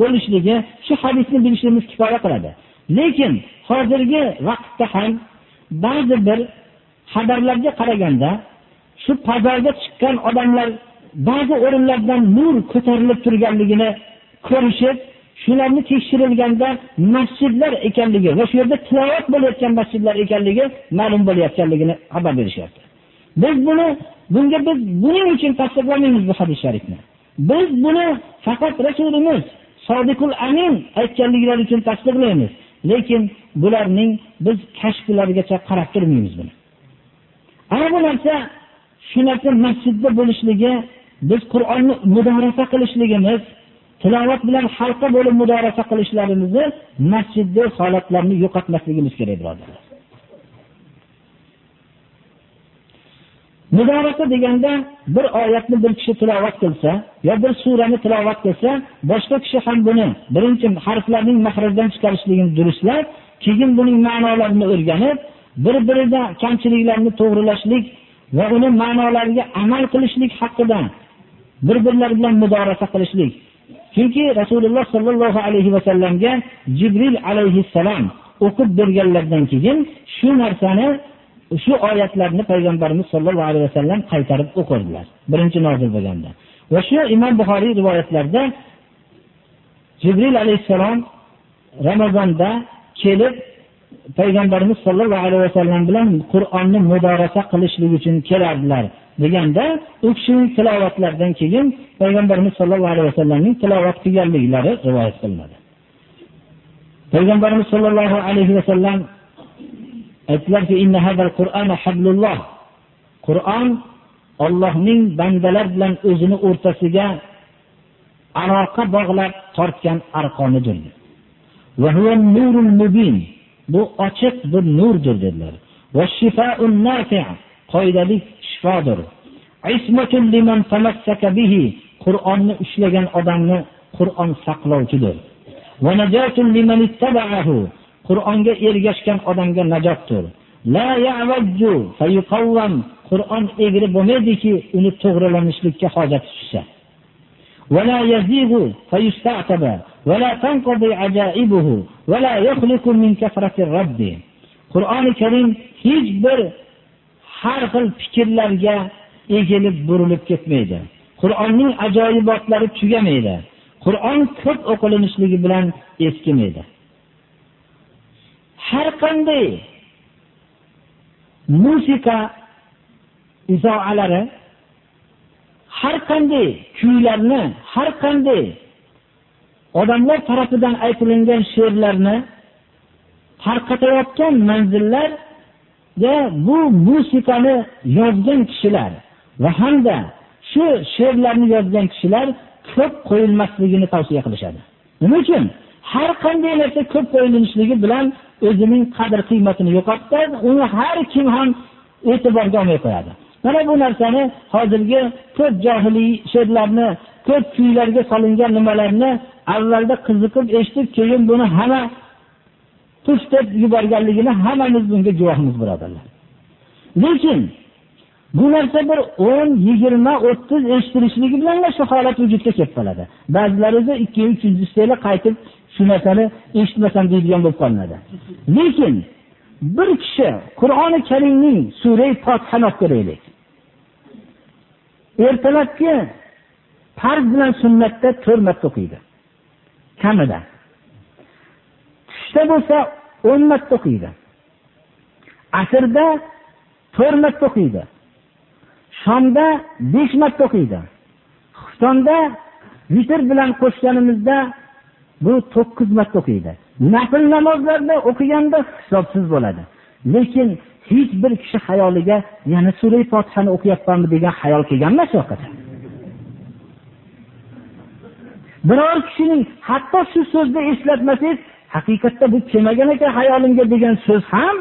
bo'lishligi shu hadisni bilishimiz kifoya qiladi. Lekin hozirgi vaqtda ham ba'zi bir xabarlarga qaraganda shu pazarga chiqqan odamlar ba'zi o'rinlardan nur ko'tarilib turganligini ko'rishib shularni tekshirilganda masjidlar ekanligi va shu yerda tilovat bo'layotgan masjidlar ekanligi ma'lum bo'layotganligini xabar berishyapti. Biz buni bunga biz buning uchun tasdiqlamaymiz bu hadis sharifni. Biz buni faqat rasulimiz sodiqul amin aytganliklari uchun tasdiqlaymiz. Lekin bularning biz kashflarigacha qarab turmaymiz buni. Ana bu narsa shu narsa masjidda bo'lishligi biz qur'onni mudorasa qilishligimiz tilovat bilan halqa bo'lib mudorasa qilishlarimizni masjidda holatlarni yo'qotmasligimiz kerak birodarlar. Mudorasa deganda bir oyatni bir kishi tilovat qilsa yo bir surani tilovat qilsa boshqa kishi ham buni birinchi harflarning mahrajdan chiqarishligini durustlab keyin buning ma'nolarini o'rganib bir birida kamchiliklarni to'g'rilashlik va uni ma'nolariga amal qilishlik haqida bir birlari bilan mudorasa qilishlik chunki rasululloh sollallohu alayhi vasallamga jibril alayhissalom o'qib berganlaridan keyin shu narsani shu oyatlarni payg'ambarimiz sollallohu alayhi vasallam qaytarib o'qirdilar. Birinchi nozil bo'lganda. Va shu imom buxoriy rivoyatlarida jibril alayhissalom ramazonda kelib payg'ambarimiz sollallohu alayhi vasallam bilan qur'onni mudorasa qilishlik uchun kelardilar. Deganda u kishining tilovatlaridan keyin payg'ambarimiz sollallohu alayhi vasallamning tilovat qilganliklari rivoyat qilinadi. Payg'ambarimiz sollallohu alayhi vasallam aytdilarki qur'on ollohning bandalar bilan o'zini o'rtasiga aloqa bog'lab tortgan arqonidir bu ochiq bir nurdir dedilar. qoidalik shifodir qur'onni ushlagan odamni qur'on saqlovchidir qur'onga ergashgan odamga najotdir qur'on egri bo'lmaydiki uni to'g'rilanishlikka hojati tushsa ولا يزيغ فيستعتب ولا تنقضي عجائبه ولا يخلق من كثرة الرد qur'oni karim hech bir har xil fikrlarga egilib burilib ketmaydi. Qur'onning ajoyibotlari tugamaydi. Qur'on ko'p o'qilinishligi bilan eskimaydi. Har qanday musiqa izoalari har qanday kuylarni har qanday odamlar tarafidan aytilingan she'rlarni tarqatayotgan manzillar bu musiqani yozgan kishilar va hamda shu she'rlarni yozgan kishilar ko'p qo'yilmasligini tavsiya qilishadi. Nima uchun? Har qanday narsa ko'p qo'yilishligi bilan o'zining qadr qiymatini yo'qotadi uni har kim ham e'tiborga olmay qo'yadi. Mana bu narsani hozirgi ko'p johiliy she'rlarni ko'p kuylarga solingan nimalarni avvalda qiziqib eshitib keyin buni hamma tush deb yuborganligini hammamiz bunga guvohmiz birodarlar. Lekin bu narsa bir o'n yigirma o'ttiz eshitilishligi bilan shu holat vujudga kelib qoladi. Ba'zilar esa ikki yil uchinchisi qaytib shu narsani eshitmasam deydigan bo'lib qolinadi. Lekin bir kishi qur'oni karimning surai fotihani olib ko'raylik ertalabki farz bilan sunnatda to'rt marta o'qiydi. Kamida. Tushda bo'lsa o'n marta o'qiydi. Asrda to'rt marta o'qiydi. Shomda besh marta o'qiydi. Xuftonda vitr bilan qo'shganimizda bu to'qqiz marta o'qiydi. Nafl namozlarda o'qiganda hisobsiz bo'ladi. Lekin hech bir kishi xayoliga yana sura fotihani o'qiyapmanmi? degan xayol kelgan emas u biror kishining hatto shu so'zni eslatmasangiz haqiqatda bu kelmagan ekan hayolimga degan so'z ham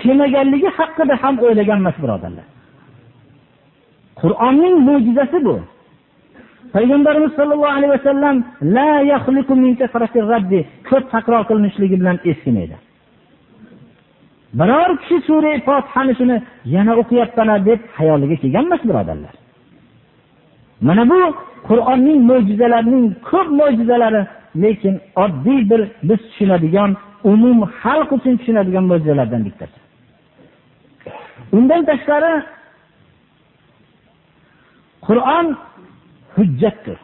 kelmaganligi haqida ham o'ylagan emas birodarlar. Qur'onning mo'jizasi bu. Payg'ambarimiz sollallohu alayhi vasallam ko'p takror qilinishligi bilan eskimaydi. Biror kishi sura fotihani shuni yana o'qiyapman deb xayoliga kelgan emas birodarlar. Mana bu qur'onning mo'jizalarining ko'p mo'jizalari lekin oddiy bir biz tushunadigan umum xalq uchun tushunadigan mo'jizalardan bittasi. Undan tashqari qur'on hujjatdir.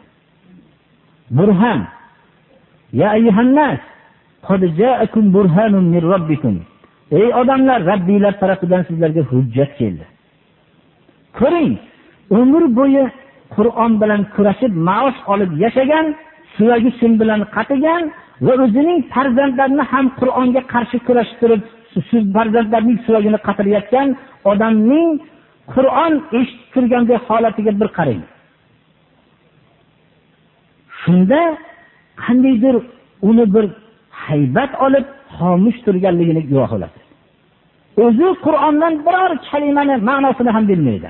Burhan ya ayyuhannas ey odamlar rabbiylar tarafidan sizlarga hujjat keldi. Ko'ring umr bo'yi qur'on bilan kurashib maosh olib yashagan suyagi sim bilan qatigan va o'zining farzandlarini ham qur'onga qarshi kurashtirib turib farzandlarining suyagini qatirayotgan odamning qur'on eshitib turgandek holatiga bir qarang. Shunda qandaydir uni bir haybat olib xomush turganligini guvoh bo'ladi. O'zi qur'ondan biror kalimani ma'nosini ham bilmaydi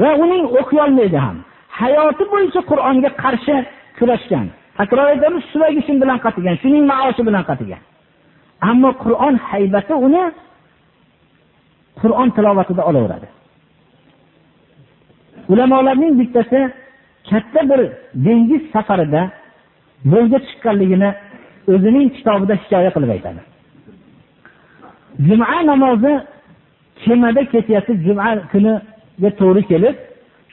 va uning o'qiyolmaydi ham. Hayoti bo'yicha qur'onga qarshi kurashgan. Takror aytamiz suvagi shun bilan qatigan shuning maoshi bilan qatigan. Ammo qur'on haybati uni qur'on tilovatida olaveradi. Ulamolarning bittasi katta bir dengiz safarida yo'lga chiqqanligini o'zining kitobida hikoya qilib aytadi. Juma namozi kemada ketyapti juma kuniga to'g'ri kelib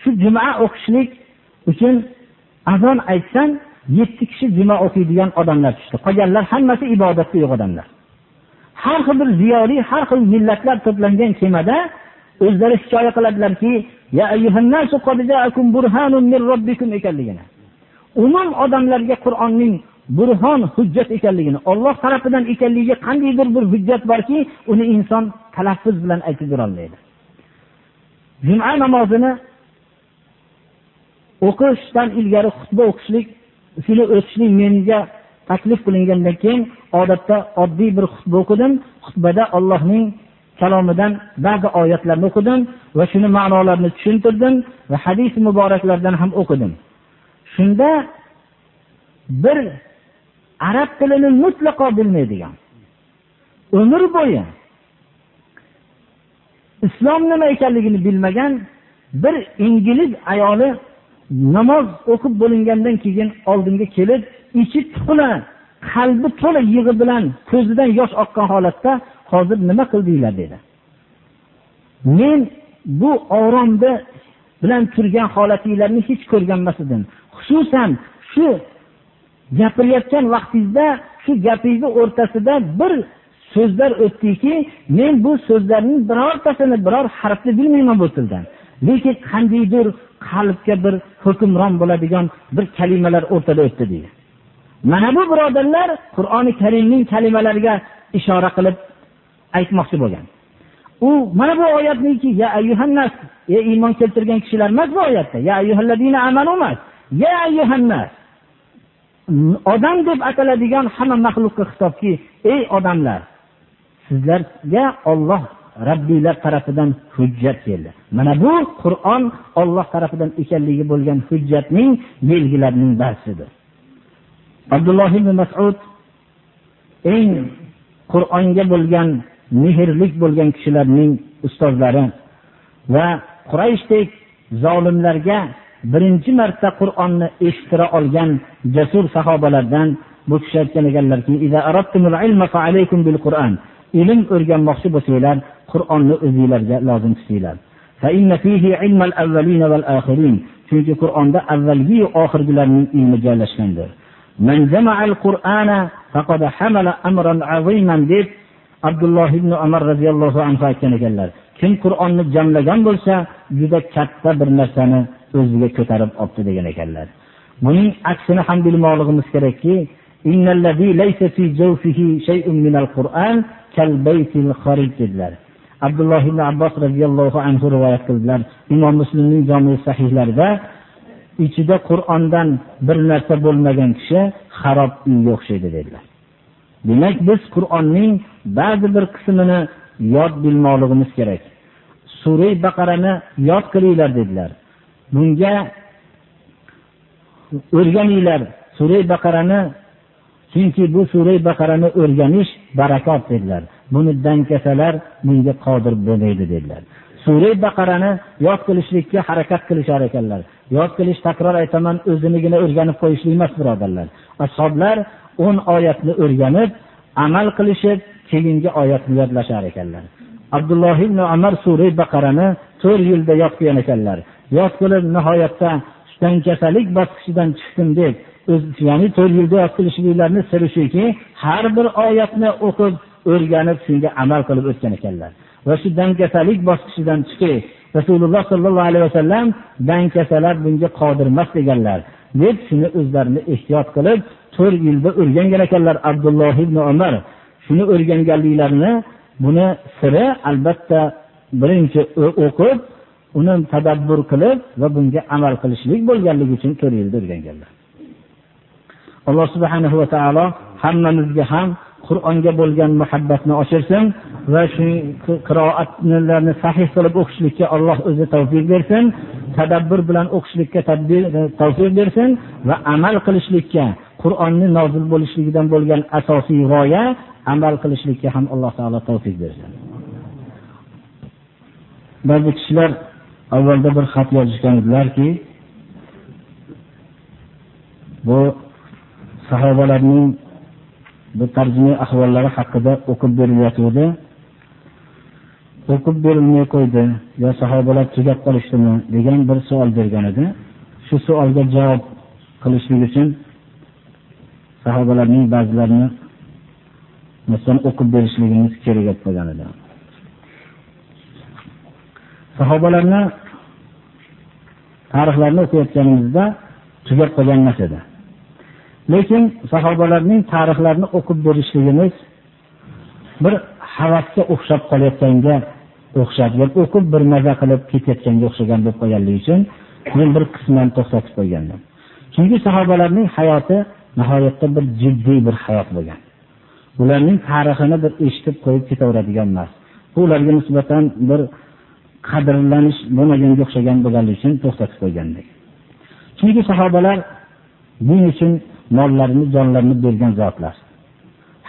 shu juma o'qishlik uchun azon aytsam yetti kishi juma o'qiydigan odamlar tushdi. Qolganlar hammasi ibodatda yo'q odamlar. Har xil bir ziyoli har xil millatlar to'plangan kemada o'zlari hikoya qiladilarki ekanligini. Umum odamlarga qur'onning burhon hujjat ekanligini olloh tarafidan ekanligiga qandaydir bir hujjat borki uni inson talaffuz bilan aytib berolmaydi juma namozini o'qishdan ilgari xutba o'qishlik shuni o'tishlik menga taklif qilingandan keyin odatda oddiy bir xutba o'qidim. Xutbada allohning kalomidan ba'zi oyatlarni o'qidim va shuni ma'nolarini tushuntirdim va hadis muboraklardan ham o'qidim. Shunda bir arab tilini mutlaqo bilmaydigan umr bo'yi islom nima ekanligini bilmagan bir ingliz ayoli namoz o'qib bo'lingandan keyin oldimga kelib ichi to'la qalbi to'la yig'i bilan ko'zidan yosh oqqan holatda hozir nima qildinglar dedi. Men bu oromda bilan turgan holatinglarni hech ko'rgan emas edim. Xususan shu gapirayotgan vaqtingizda shu gapingizni o'rtasida bir so'zlar o'tdiki men bu so'zlarning birortasini biror harfni bilmayman bu tildan. Lekin qandaydir qalbga bir hukmron bo'ladigan bir kalimalar o'rtada o'tdi deydi. Mana bu birodarlar qur'oni karimning kalimalariga ishora qilib aytmoqchi bo'lgan. U mana bu oyatniki ya ayyuhannas ey iymon keltirgan kishilar emas bu oyatda. Ya ayyuhalladina amanu emas. Ya ayyuhannas odam deb ataladigan hamma maxluqqa xitobki ey odamlar sizlarga Alloh Rabbiylar tarafidan hujjat keldi. Mana bu Qur'on Alloh tarafidan ekanligi bo'lgan hujjatning belgilarining ba'zisidir. Abdulloh ibn Mas'ud eng Qur'onga bo'lgan mehrlik bo'lgan kishilarning ustozlari va Qurayshdek zolimlarga birinchi marta Qur'onni eshittira olgan jasur sahobalardan bu kishi aytgan ekanlarki, ilm o'rganmoqchi bo'lsanglar, Qur'onni o'zingizlarga lozim tutinglar. Chunki Qur'onda avvalgi va oxirgilarning ilmi joylashgandir. Man jama'al Qur'ana faqad hamala amran aziman deb Abdulloh ibn Umar radhiyallohu anhu aytgan ekanlar. Kim Qur'onni jamlagan bo'lsa, juda katta bir narsani o'ziga ko'tarib olibdi degan ekanlar. Buning aksini ham bilmoqligimiz kerakki, innallazi laysa fi jawfihi shay'un minal Qur'an kal baytil kharij dedilar. Abdulloh ibn Abbos radhiyallohu anhu rivoyat qildilar. Imom Muslimning jami sahihlarida ichida Qur'ondan bir narsa bo'lmagan kishi xarob uyga o'xshaydi dedilar. Demak, biz Qur'onning ba'zi bir qismini yod bilmoqligimiz kerak. Sura Baqarani yod qilinglar dedilar. Bunga o'rganinglar. Sura Baqarani chunki bu sura Baqarani o'rganish barakot dedilar. Buni dankasalar bunga qodir bo'lmaydi dedilar. Sura Baqarani yod qilishlikka harakat qilishar ekanlar. Yod qilish takror aytaman, o'zinigina o'rganib qo'yishlik emas, birodarlar. Ashoblar 10 oyatni o'rganib, amal qilishib, keyingi oyatni yodlashar ekanlar. Abdulloh ibn Umar sura Baqarani 4 yilda yod qilgan ekanlar. Yod qilib nihoyatda shundan kasalik bosqichidan chiqdim deb, ya'ni 4 yilda yod qilishliklarini siri shuki, har bir oyatni o'qib, o'rganib, shunga amal qilib o'tgan ekanlar. Va shu dangasalik bosqichidan chiqib, Rasululloh sollallohu alayhi vasallam dangasalar bunga qodir emas deganlar. deb shuni o'zlarini ehtiyot qilib 4 yilda o'rgangan ekanlar Abdulloh ibn Umar. Shuni o'rganganliklarini buni siri albatta birinchi o'qib, uni tadabbur qilib va bunga amal qilishlik bo'lganligi uchun 4 yilda o'rganganlar. Alloh subhanahu va taolo hammamizga ham Qur'onga bo'lgan muhabbatni oshirsin va shu qiroatlarni sahih qilib o'qishlikka Alloh o'zi tavfiq bersin, tadabbur bilan o'qishlikka tavfiq bersin va amal qilishlikka Qur'onni nozil bo'lishligidan bo'lgan asosiy g'oya amal qilishlikka ham Alloh taolo tavfiq bersin. Ba'zi kishilar avvalda bir xat yozishgan edilarki, bu sahobalarning bu tarjima ahvollari haqida o'qib berilayotgandi. O'qib berilmay qo'ydi, yo sahobalar tugab qolishdimi degan bir savol bergan edi. Shu savolga javob qilishlik uchun sahobalarning ba'zilarini masalan o'qib berishligimiz kerak deb qo'ygan edi. Sahobalarni tarixlarini o'qiyotganimizda tugab qolgan emas edi. Lekin sahobalarning tarixlarini o'qib berishligimiz bir havasga o'xshab qolayotganga o'xshab, o'qib bir maza qilib ketayotganga o'xshagan bo'lib qolganligi uchun men bir qisman to'xtatib qo'ygandim. Chunki sahobalarning hayoti nihoyatda bir jiddiy bir hayot bo'lgan. Ularning tarixini bir eshitib qo'yib ketaveradigan emas. Bu ularga nisbatan bir qadrlanish bo'lmaganga o'xshagan bo'lganligi uchun to'xtatib qo'ygandik. Chunki sahobalar din uchun mollarini, jonlarini bergan zotlar.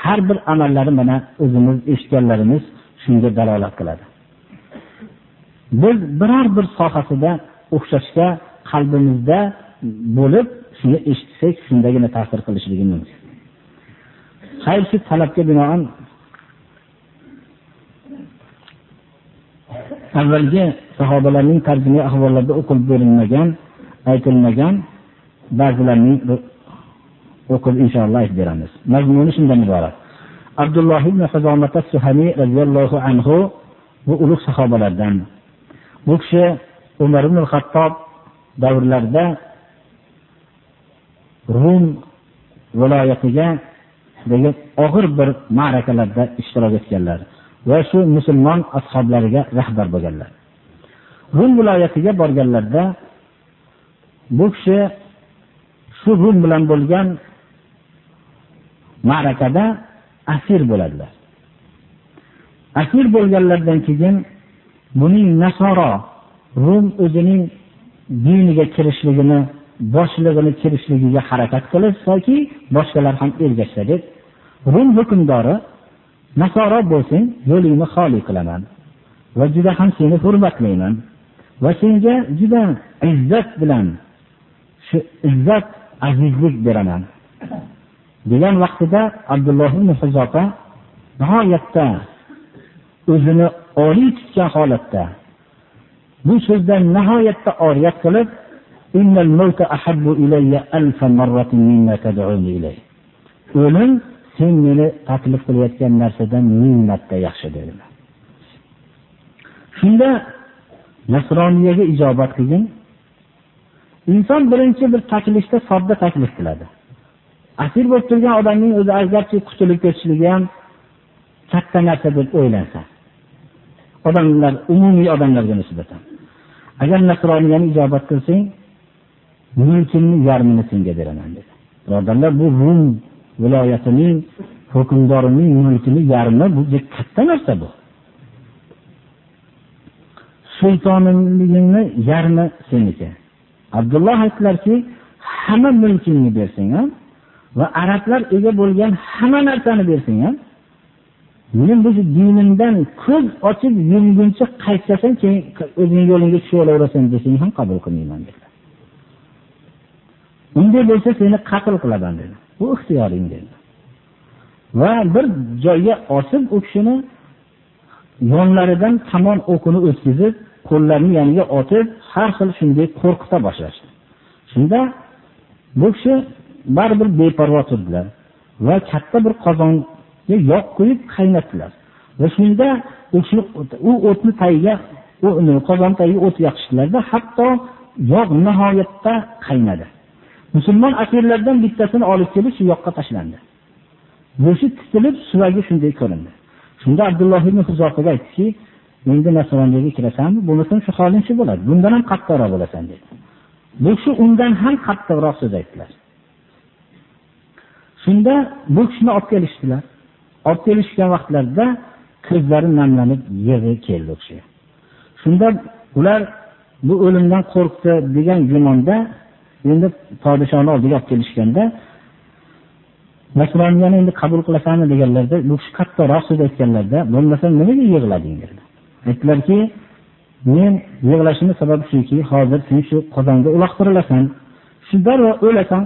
Har bir amallari mana o'zimiz eshitganlarimiz shunga dalolat qiladi. Biz biror bir sohasida o'xshashga qalbimizda bo'lib, shuni eshitsak, shundagina ta'sir qilishligi mumkin. Hayr shu talabga binoan avvalgi sahobalarning tarjima ahvollarida o'qilib berilmagan, aytilmagan ba'zilarning o'qib inshaalloh aytib beramiz. Mazmuni shundan iborat. Abdulloh ibn hazomata suhani radhiyallohu anhu bu ulug' sahobalardan. Bu kishi Umar ibn hattob davrlarida Rum viloyatiga degan og'ir bir ma'rakalarda ishtirok etganlar va shu musulmon ashablariga rahbar bo'lganlar. Rum viloyatiga borganlarda bu kishi shu Rum bilan bo'lgan ma'rakada asir bo'ladilar. asir bo'lganlaridan keyin buning nasoro rum o'zining diniga kirishligini boshlig'ini kirishligiga harakat qilishsaki boshqalar ham ergashsa deb rum hukmdori nasoro bo'lsang yo'lingni xoli qilaman va juda ham seni hurmatlayman va senga juda izzat bilan shu izzat azizlik beraman degan vaqtida abdulloh ibn huzofa nihoyatda o'zini oliy tutgan holatda bu so'zdan nihoyatda oriyat qilib o'lim sen meni taklif qilayotgan narsadan ming marta yaxshi dedilar. Shunda nasroniyaga ijobat qilgin. Inson birinchi bir taklifda sodda taklif qiladi. Asir bo'lib turgan odamning o'zi agarchi qutulib ketishligi ham katta narsa deb o'ylansa. Odamlar umumiy odamlarga nisbatan. Agar nasroniyani ijobat qilsang mulkimni yarmini senga beraman dedi. Birodarlar bu rum viloyatining hukmdorining mulkini yarmi? Bu katta narsa bu. Sultonligingni yarmi seniki abdulloh aytdilarki hamma mulkingni bersang ham va arablar ega bo'lgan hamma narsani bersang ham men bu dinimdan ko'z ochib yumguncha qaytsasang keyin o'zing yo'lingga tushaverasan desang ham qabul qilmayman dedilar. Unday bo'lsa seni qatl qilaman dedi bu ixtiyoring dedi va bir joyga osib u kishini yonlaridan tamom o'qini o'tkazib qo'llarini yoniga otib har xil shunday qo'rqita boshlashdi. Shunda bu kishi baribir beparvo turdilar va katta bir qozonga yog' qo'yib qaynatdilar. Va shunda u u o'tni tagiga qozon tagiga o't yoqishdilarda hatto yog' nihoyatda qaynadi. Musulmon asirlardan bittasini olib kelib shu yoqqa tashlandi. Go'shti titilib suvagi shunday ko'rindi. Shunda abdulloh ibn huzofaga aytdiki endi nasroniyga kirasanmi? Bo'lmasam shu holing shu bo'ladi. Bundan ham qattiqroq bo'lasan dedi. Bu kishi undan ham qattiqroq so'z aytdilar. Shunda bu kishini olib kelishdilar. Olib kelishgan vaqtlarida ko'zlari namlanib yig'i keldi u shunda ular bu o'limdan qo'rqdi degan gumonda endi podishoni oldiga olib kelishganda nasroniyani endi qabul qilasanmi? deganlarda bu kishi qattiqroq so'z aytganlarda bo'lmasa nimaga yig'lading? dedilar aytdilarki men yig'lashimni sababi shuki hozir sen shu qozonga uloqtirilasan. Shu darrov o'lasan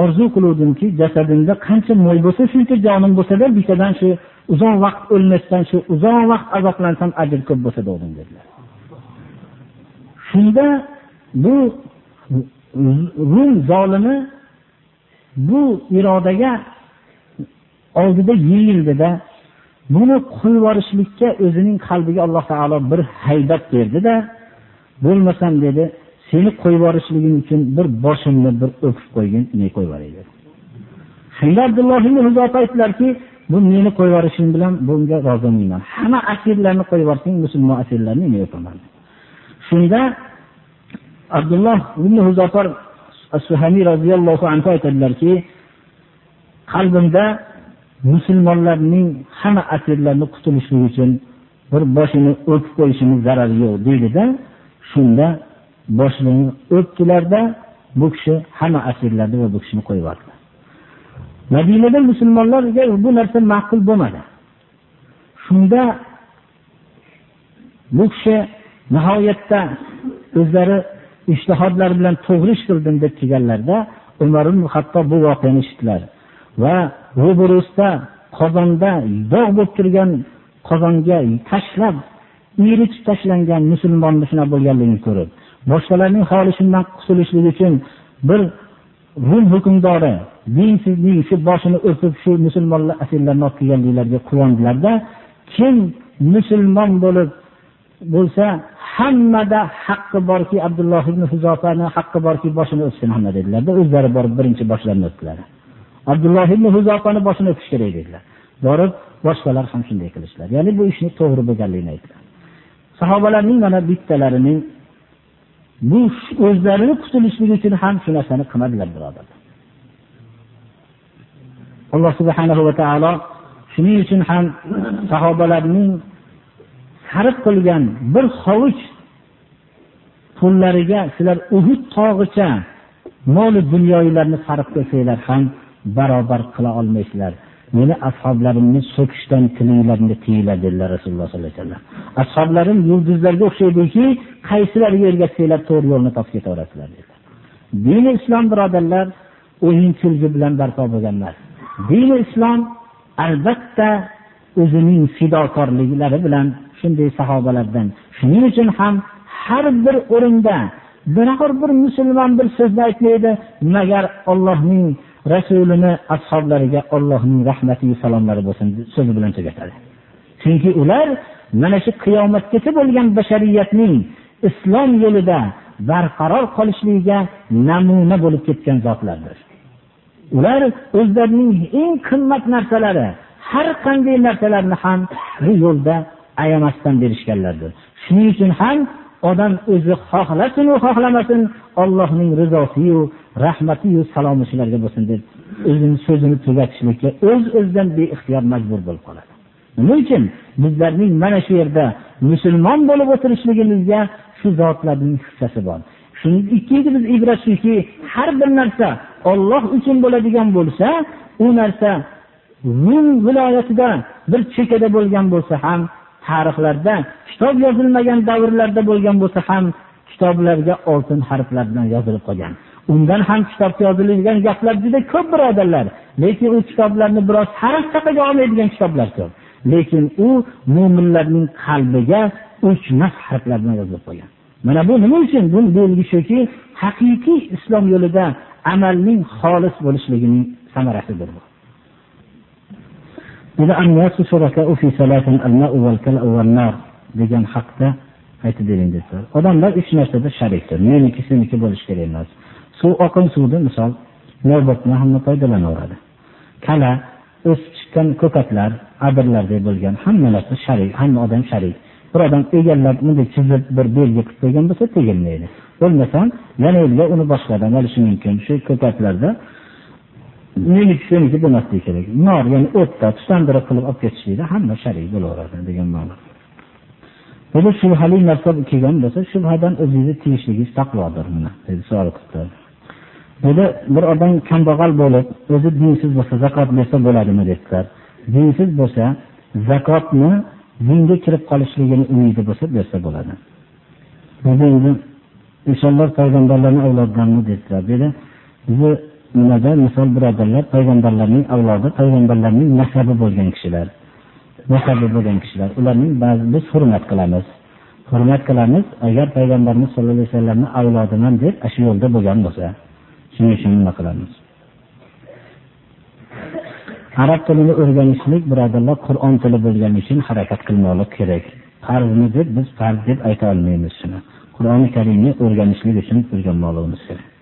orzu qiluvdimki jasadimda qancha mo'y bo'lsa shuncha jonim bo'lsada bittadan shu uzoq vaqt o'lmasdan shu uzoq vaqt azoblansam ajr ko'p bo'lsa dedim dedilar. Shunda bu rum zolimi bu irodaga oldida yeyildida buni qo'yib yuborishlikka o'zining qalbiga alloh taolo bir haybat berdida bo'lmasam dedi seni qo'yib yuborishliging uchun bir boshimni bir o'pib qo'ygin men qo'yib yuboray dedi shunda abdulloh ibn huzofa aytdilarki bu meni qo'yib yuborishing bilan bunga rozi bo'lmayman. Hamma asirlarni qo'yib yuborsang musulmon asirlarni men o'paman shunda abdulloh ibn huzofar suhaniy roziyallohu anhu aytadilarki qalbimda musulmonlarning hamma asirlarni qutulishligi uchun bir boshini o'pib qo'yishimiz zarari yo'q deydida shunda boshini o'pdilarda bu kishi hamma asirlarni va bu kishini qo'yib yubordi madinada musulmonlarga bu narsa ma'qul bo'lmadi. Shunda bu kishi nihoyatda o'zlari ishtihodlari bilan to'g'ri ish qildim deb kelganlarida umar ibn hattob bu voqeani eshitdilar va ro'barusida qozonda dog' bo'lib turgan qozonga tashlab iritib tashlangan musulmonni shunaqa bo'lganligini ko'rib boshqalarning holi shundan uchun bir rum hukmdori dinsizning shu boshini o'pib shu musulmonlar asirlarni olib kelganliklariga quvondilarda kim musulmon bo'lib bo'lsa hammada haqqi borki abdulloh ibn huzofani haqqi borki boshini o'psin hamma dedilarda. O'zlari borib birinchi boshlarini o'pdilar abdulloh ibn huzofani boshini o'pish kerak dedilar. Borib boshqalar ham shunday qilishdilar. Ya'ni bu ishni to'g'ri bo'lganligini aytdilar. Sahobalarning mana bittalarining bu o'zlarini qutulishligi uchun ham shu narsani qilmadilar birodarlar. Alloh subhanahu va taolo shuning uchun ham sahobalarning sarf qilgan bir hovuch pullariga sizlar uhud tog'icha mol dunyolarni sarf qilsanglar ham barobar qila olmaysizlar. Meni ashoblarimni so'kishdan tilinglarni tiyinglar dedilar rasululloh sollallohu alayhi vasallam. Ashoblarim yulduzlarga o'xshaydiki qaysilariga ergashsanglar to'g'ri yo'lni topib ketaverasizlar dedilar. Dini islom birodarlar o'yin kulgi bilan barpo bo'lgan emas dini islom albatta o'zining fidokorliklari bilan shunday sahobalardan shuning uchun ham har bir o'rinda biror bir musulmon bir so'zni aytmaydi magar ollohning rasulini ashoblariga rahmati va salomlari bo'lsin so'zi bilan tugatadi. Chunki ular mana shu qiyomatgacha bo'lgan bashariyatning islom yo'lida barqaror qolishligiga namuna bo'lib ketgan zotlardir. Ular o'zlarining eng qimmat narsalari har qanday narsalarni ham bu yo'lda ayamasdan berishganlardir. Shuning uchun ham odam o'zi xohlasinu xohlamasin ollohning rizosiyu rahmatiyu salomi shularga bo'lsin deb o'zini so'zini tugatishlikka o'z öz o'zidan beixtiyor majbur bo'lib qoladi. Nima uchun? Bizlarning mana shu yerda musulmon bo'lib o'tirishligimizga shu zotlarning hissasi bor. Shuning ikkinchi biz ibrat shuki har bir narsa olloh uchun bo'ladigan bo'lsa u narsa rum viloyatida bir chekkada bo'lgan bo'lsa ham tarixlarda kitob yozilmagan davrlarda bo'lgan bo'lsa ham kitoblarga oltin harflar bilan yozilib qolgan. Undan ham kitobga yozilgan gaplar juda ko'p birodarlar. Lekin u kitoblarni biroz harf taqaga olmaydigan kitoblar ko'p. Lekin u mo'minlarning qalbiga o'chmas harflar bilan qo'ygan. Mana bu nima uchun? Bu belgi shuki haqiqiy islom yo'lida amalning xolis bo'lishligining samarasidir bu. Degan haqda aytib bering desa odamlar uch narsada sharikdir meniki seniki bo'lishi kerak emas. Suv oqim suvni misol navbatdan hamma foydalanaveradi. Kala o'sib chiqqan ko'katlar adirlardek bo'lgan hamma narsa sharik hamma odam sharik. Bir odam egallab bunday chizib bir belgi qilib qo'ygan bo'lsa tegilmaydi. Bo'lmasam yana elga uni boshqadan olishi mumkin. Shu ko'katlarda meniki seniki bo'lmasligi kerak. Nor ya'ni o'tda tutandiriq qilib olib ketishlikda hamma sharik bo'laveradi degan ma'no. Buni shubhali narsa kelgan bo'lsa, shubhadan o'zingizni tiyishligingiz taqvodir buni dedi savol qildi. Dedi bir odam kambag'al bo'lib, o'zi dinsiz bo'lsa zakot bersa bo'ladimi debdilar Dinsiz bo'lsa, zakotni dinga kirib qolishligini umidi bo'lsa bersa bo'ladi. Dedi endi insonlar payg'ambarlarning avlodidanmi dedilar. Dedi bizni nimada misol birodarlar payg'ambarlarning avlodi, payg'ambarlarning nasabi bo'lgan kishilar. nasabi bo'lgan kishilar ularning ba'zi biz hurmat qilamiz hurmat qilamiz agar payg'ambarimiz sallallohu alayhi vasallamni avlodiman deb shu yo'lda bo'lgan bo'lsa shuning uchun nima qilamiz arab tilini o'rganishlik birodarlar qur'on tili bo'lgani uchun harakat qilmoqlik kerak. Farzmi deb biz farz deb ayta olmaymiz shuni. Qur'oni karimni o'rganishlik uchun o'rganmoqligimiz kerak.